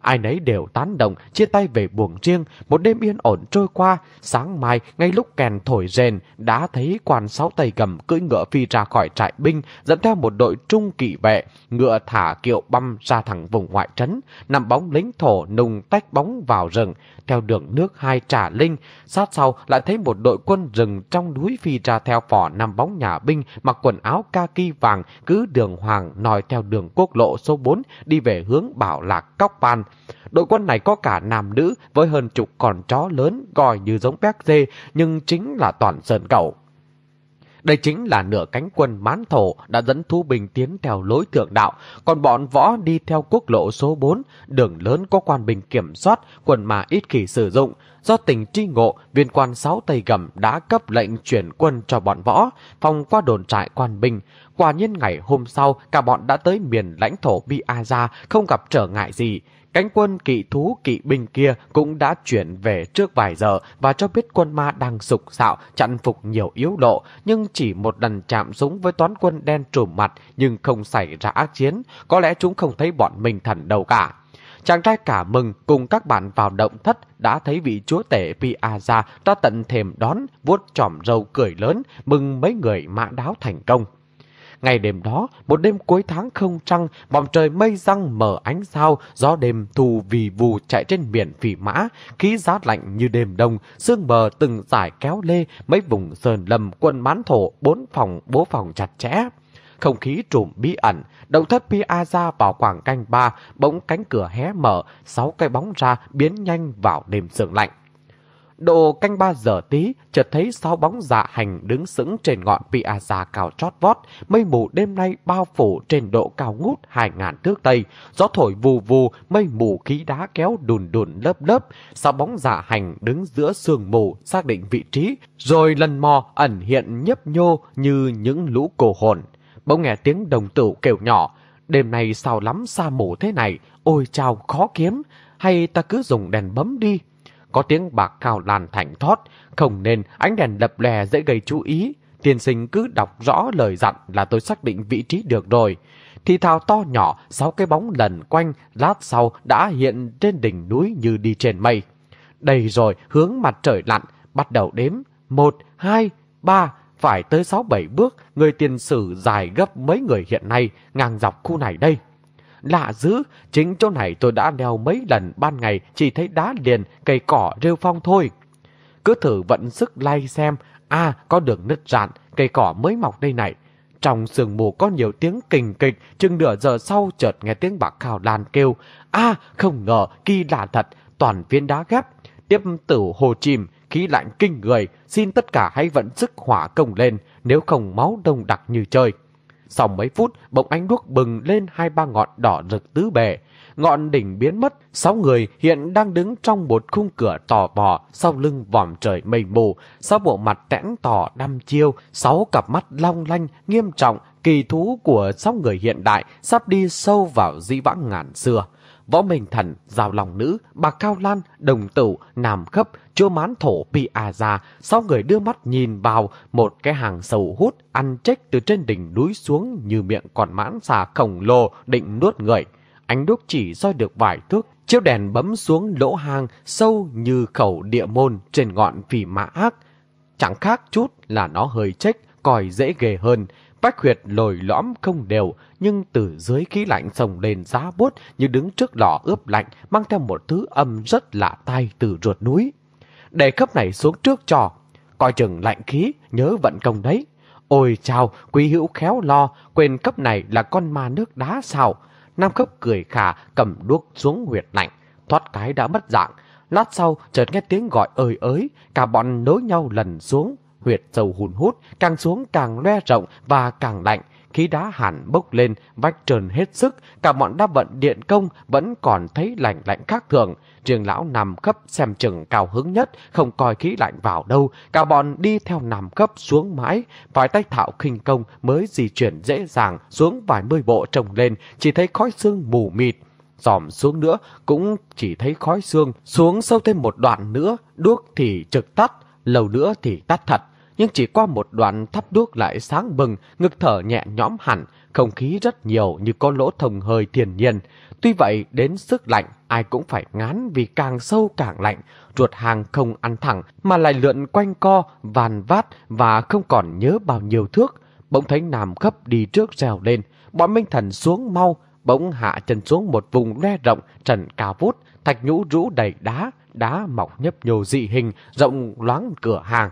S2: ai nấy đều tán đồng, chia tay về buồng riêng, một đêm yên ổn trôi qua, sáng mai, ngay lúc kèn thổi rền, đã thấy quan sáu tay cầm cưỡi ngựa phi ra khỏi trại binh, dẫn theo một đội trung kỵ vệ, ngựa thả kiệu băm ra thẳng vùng ngoại trấn, nằm bóng lính thổ nùng tách bóng vào rừng, theo đường nước hai trả linh, sát sau lại thấy một đội quân rừng trong núi phi ra theo phỏ nằm bóng nhà binh, mặc quần áo kaki vàng, cứ đường hoàng nòi theo đường quốc lộ số 4 đi về hướng bảo lạc cóc ban. Đội quân này có cả nam nữ với hơn chục con chó lớn gọi như giống béc dê nhưng chính là toàn sơn cẩu. Đây chính là nửa cánh quân mán thổ đã dẫn thú bình tiến theo lối thượng đạo, còn bọn võ đi theo quốc lộ số 4, đường lớn có quan binh kiểm soát, quần mà ít khi sử dụng. Do tình tri ngộ, viên quan sáu Tây Gầm đã cấp lệnh chuyển quân cho bọn võ, phòng qua đồn trại quan binh. Quả nhiên ngày hôm sau, cả bọn đã tới miền lãnh thổ Bi A không gặp trở ngại gì. Cánh quân kỵ thú kỵ binh kia cũng đã chuyển về trước vài giờ và cho biết quân ma đang sục sạo chặn phục nhiều yếu độ, nhưng chỉ một lần chạm súng với toán quân đen trùm mặt nhưng không xảy ra ác chiến, có lẽ chúng không thấy bọn mình thần đâu cả. Chàng trai cả mừng cùng các bạn vào động thất đã thấy vị chúa tể Piazza ra tận thềm đón, vuốt tròm râu cười lớn, mừng mấy người mã đáo thành công. Ngày đêm đó, một đêm cuối tháng không trăng, vòng trời mây răng mở ánh sao, gió đêm thù vì vù chạy trên biển phỉ mã, khí giá lạnh như đêm đông, sương bờ từng giải kéo lê, mấy vùng sờn lầm quân mán thổ, bốn phòng, bố phòng chặt chẽ. Không khí trùm bí ẩn, động thất Piazza vào khoảng canh ba, bỗng cánh cửa hé mở, sáu cái bóng ra biến nhanh vào đêm sương lạnh. Độ canh ba giờ tí, chợt thấy sáu bóng dạ hành đứng sững trên ngọn piazza cao chót vót, mây mù đêm nay bao phủ trên độ cao ngút hai ngàn thước tây, gió thổi vù vù, mây mù khí đá kéo đùn đùn lớp lớp, sáu bóng dạ hành đứng giữa sương mù xác định vị trí, rồi lần mò ẩn hiện nhấp nhô như những lũ cổ hồn. Bỗng nghe tiếng đồng tử kêu nhỏ, đêm nay sao lắm xa mù thế này, ôi chao khó kiếm, hay ta cứ dùng đèn bấm đi có tiếng bạc cao lan thảnh thoát, không nên ánh đèn lập lè dễ gây chú ý. Tiên sinh cứ đọc rõ lời dặn là tôi xác định vị trí được rồi. Thì thào to nhỏ, sáu cái bóng lần quanh, lát sau đã hiện trên đỉnh núi như đi trên mây. Đây rồi, hướng mặt trời lặn, bắt đầu đếm. Một, hai, ba, phải tới sáu bảy bước, người tiền sử dài gấp mấy người hiện nay, ngang dọc khu này đây. Lạ dữ, chính chỗ này tôi đã leo mấy lần ban ngày chỉ thấy đá liền, cây cỏ rêu phong thôi. Cứ thử vận sức lay xem, à có đường nứt rạn, cây cỏ mới mọc đây này. Trong sương mù có nhiều tiếng kình kịch, chừng nửa giờ sau chợt nghe tiếng bạc khảo lan kêu. À, không ngờ, kỳ lạ thật, toàn viên đá ghép. Tiếp tử hồ chìm, khí lạnh kinh người, xin tất cả hãy vận sức hỏa công lên, nếu không máu đông đặc như chơi. Sau mấy phút, bỗng ánh đuốc bừng lên hai ba ngọn đỏ rực tứ bề. Ngọn đỉnh biến mất, sáu người hiện đang đứng trong một khung cửa tò bò, sau lưng vòm trời mây mù, sáu bộ mặt tẽn tỏ đăm chiêu, sáu cặp mắt long lanh, nghiêm trọng, kỳ thú của sáu người hiện đại sắp đi sâu vào dĩ vãng ngàn xưa. Võ Minh Thần, Giao Lòng Nữ, Bà Cao Lan, Đồng Tử, Nam Khấp, Chúa Mán Thổ, Pi A Gia, sáu người đưa mắt nhìn vào một cái hàng sầu hút ăn chết từ trên đỉnh núi xuống như miệng còn mãn xà khổng lồ định nuốt người. Ánh đúc chỉ soi được vài thước, chiếu đèn bấm xuống lỗ hang sâu như khẩu địa môn trên ngọn phỉ mã ác. Chẳng khác chút là nó hơi chết, còi dễ ghê hơn. vách huyệt lồi lõm không đều, nhưng từ dưới khí lạnh sồng lên giá bút như đứng trước lò ướp lạnh, mang theo một thứ âm rất lạ tai từ ruột núi. Để cấp này xuống trước trò, coi chừng lạnh khí, nhớ vận công đấy. Ôi chào, quý hữu khéo lo, quên cấp này là con ma nước đá sao? Nam cấp cười khả, cầm đuốc xuống huyệt lạnh, thoát cái đã mất dạng. Lát sau, chợt nghe tiếng gọi ơi ới, cả bọn nối nhau lần xuống, huyệt dầu hùn hút, càng xuống càng loe rộng và càng lạnh. Khí đá hẳn bốc lên, vách trơn hết sức, cả bọn đa vận điện công vẫn còn thấy lạnh lạnh khác thường. Riêng lão nằm cấp xem chừng cao hứng nhất, không coi khí lạnh vào đâu. Cả bọn đi theo nằm cấp xuống mãi, vài tay thạo khinh công mới di chuyển dễ dàng xuống vài mươi bộ trồng lên, chỉ thấy khói xương mù mịt. Dòm xuống nữa cũng chỉ thấy khói xương, xuống sâu thêm một đoạn nữa, đuốc thì trực tắt, lâu nữa thì tắt thật nhưng chỉ qua một đoạn thắp đuốc lại sáng bừng, ngực thở nhẹ nhõm hẳn, không khí rất nhiều như có lỗ thông hơi thiên nhiên. Tuy vậy, đến sức lạnh, ai cũng phải ngán vì càng sâu càng lạnh, ruột hàng không ăn thẳng mà lại lượn quanh co, vàn vát và không còn nhớ bao nhiêu thước. Bỗng thấy Nam khấp đi trước rèo lên, bọn Minh Thần xuống mau, bỗng hạ chân xuống một vùng le rộng, trần cao vút, thạch nhũ rũ đầy đá, đá mọc nhấp nhô dị hình, rộng loáng cửa hàng.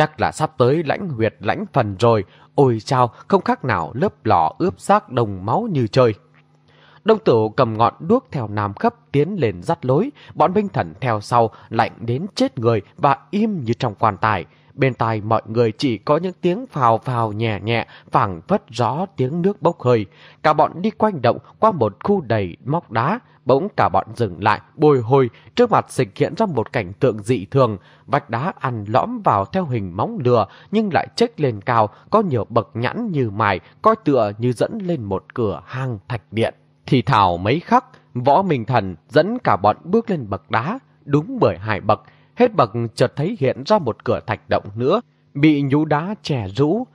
S2: Chắc là sắp tới lãnh huyệt lãnh phần rồi, ôi chao, không khác nào lớp lò ướp xác đồng máu như chơi. Đông tử cầm ngọn đuốc theo nam khắp tiến lên dắt lối, bọn binh thần theo sau, lạnh đến chết người và im như trong quan tài. Bên tai mọi người chỉ có những tiếng phào phào nhẹ nhẹ, phẳng vất rõ tiếng nước bốc hơi. Cả bọn đi quanh động qua một khu đầy móc đá, bỗng cả bọn dừng lại, bồi hồi, trước mặt dịch hiện ra một cảnh tượng dị thường. Vách đá ăn lõm vào theo hình móng lừa, nhưng lại chếch lên cao, có nhiều bậc nhẵn như mài, coi tựa như dẫn lên một cửa hang thạch điện. Thì thảo mấy khắc, võ minh thần dẫn cả bọn bước lên bậc đá, đúng bởi hai bậc, Hết bậc chợt thấy hiện ra một cửa thạch động nữa, bị nhũ đá chè rũ.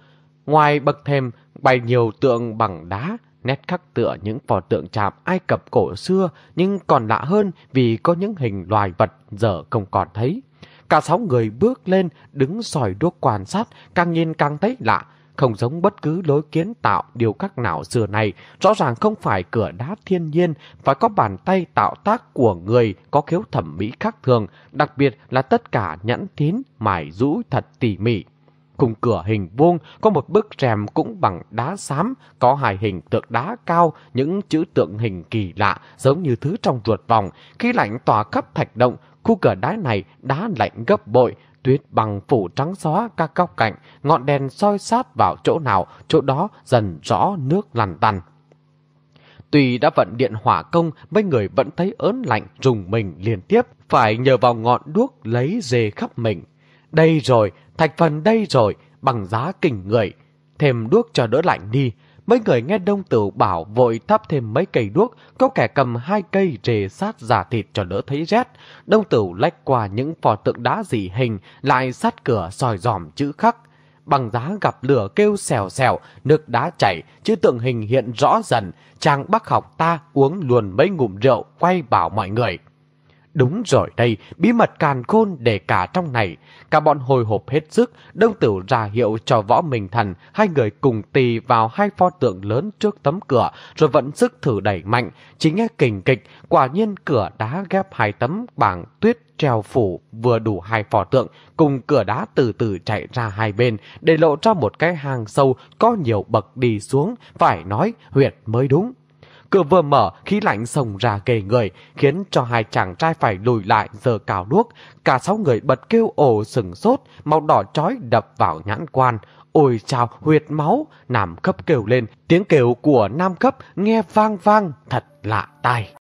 S2: Ngoài bậc thêm bày nhiều tượng bằng đá, nét khắc tựa những pho tượng chạm Ai Cập cổ xưa, nhưng còn lạ hơn vì có những hình loài vật giờ không còn thấy. Cả sáu người bước lên, đứng sỏi đuốc quan sát, càng nhìn càng thấy lạ, không giống bất cứ lối kiến tạo điều khắc nào xưa này, rõ ràng không phải cửa đá thiên nhiên, phải có bàn tay tạo tác của người có khiếu thẩm mỹ khác thường, đặc biệt là tất cả nhẫn tín, mài rũ thật tỉ mỉ. Cùng cửa hình vuông có một bức rèm cũng bằng đá xám, có hai hình tượng đá cao, những chữ tượng hình kỳ lạ giống như thứ trong ruột vòng. Khi lạnh tỏa khắp thạch động, khu cửa đá này đá lạnh gấp bội, tuyết bằng phủ trắng xóa các góc cạnh, ngọn đèn soi sát vào chỗ nào, chỗ đó dần rõ nước lằn tăn. Tuy đã vận điện hỏa công, mấy người vẫn thấy ớn lạnh rùng mình liên tiếp, phải nhờ vào ngọn đuốc lấy dề khắp mình. Đây rồi, thạch phần đây rồi, bằng giá kinh người. Thêm đuốc cho đỡ lạnh đi, Mấy người nghe đông tử bảo vội thắp thêm mấy cây đuốc, có kẻ cầm hai cây rề sát giả thịt cho đỡ thấy rét. Đông tử lách qua những pho tượng đá dị hình, lại sát cửa soi dòm chữ khắc. Bằng giá gặp lửa kêu xèo xèo, nước đá chảy, chữ tượng hình hiện rõ dần. Chàng bác học ta uống luôn mấy ngụm rượu, quay bảo mọi người. Đúng rồi đây, bí mật càn khôn để cả trong này. Cả bọn hồi hộp hết sức, đông tử ra hiệu cho võ minh thần, hai người cùng tì vào hai pho tượng lớn trước tấm cửa, rồi vẫn sức thử đẩy mạnh. Chỉ nghe kình kịch, quả nhiên cửa đá ghép hai tấm bảng tuyết treo phủ vừa đủ hai pho tượng, cùng cửa đá từ từ chạy ra hai bên, để lộ ra một cái hang sâu có nhiều bậc đi xuống, phải nói huyệt mới đúng. Cửa vừa mở, khí lạnh sồng ra kề người, khiến cho hai chàng trai phải lùi lại giờ cào đuốc. Cả sáu người bật kêu ồ sừng sốt, màu đỏ chói đập vào nhãn quan. Ôi chào, huyệt máu, Nam cấp kêu lên, tiếng kêu của Nam cấp nghe vang vang, thật lạ tai.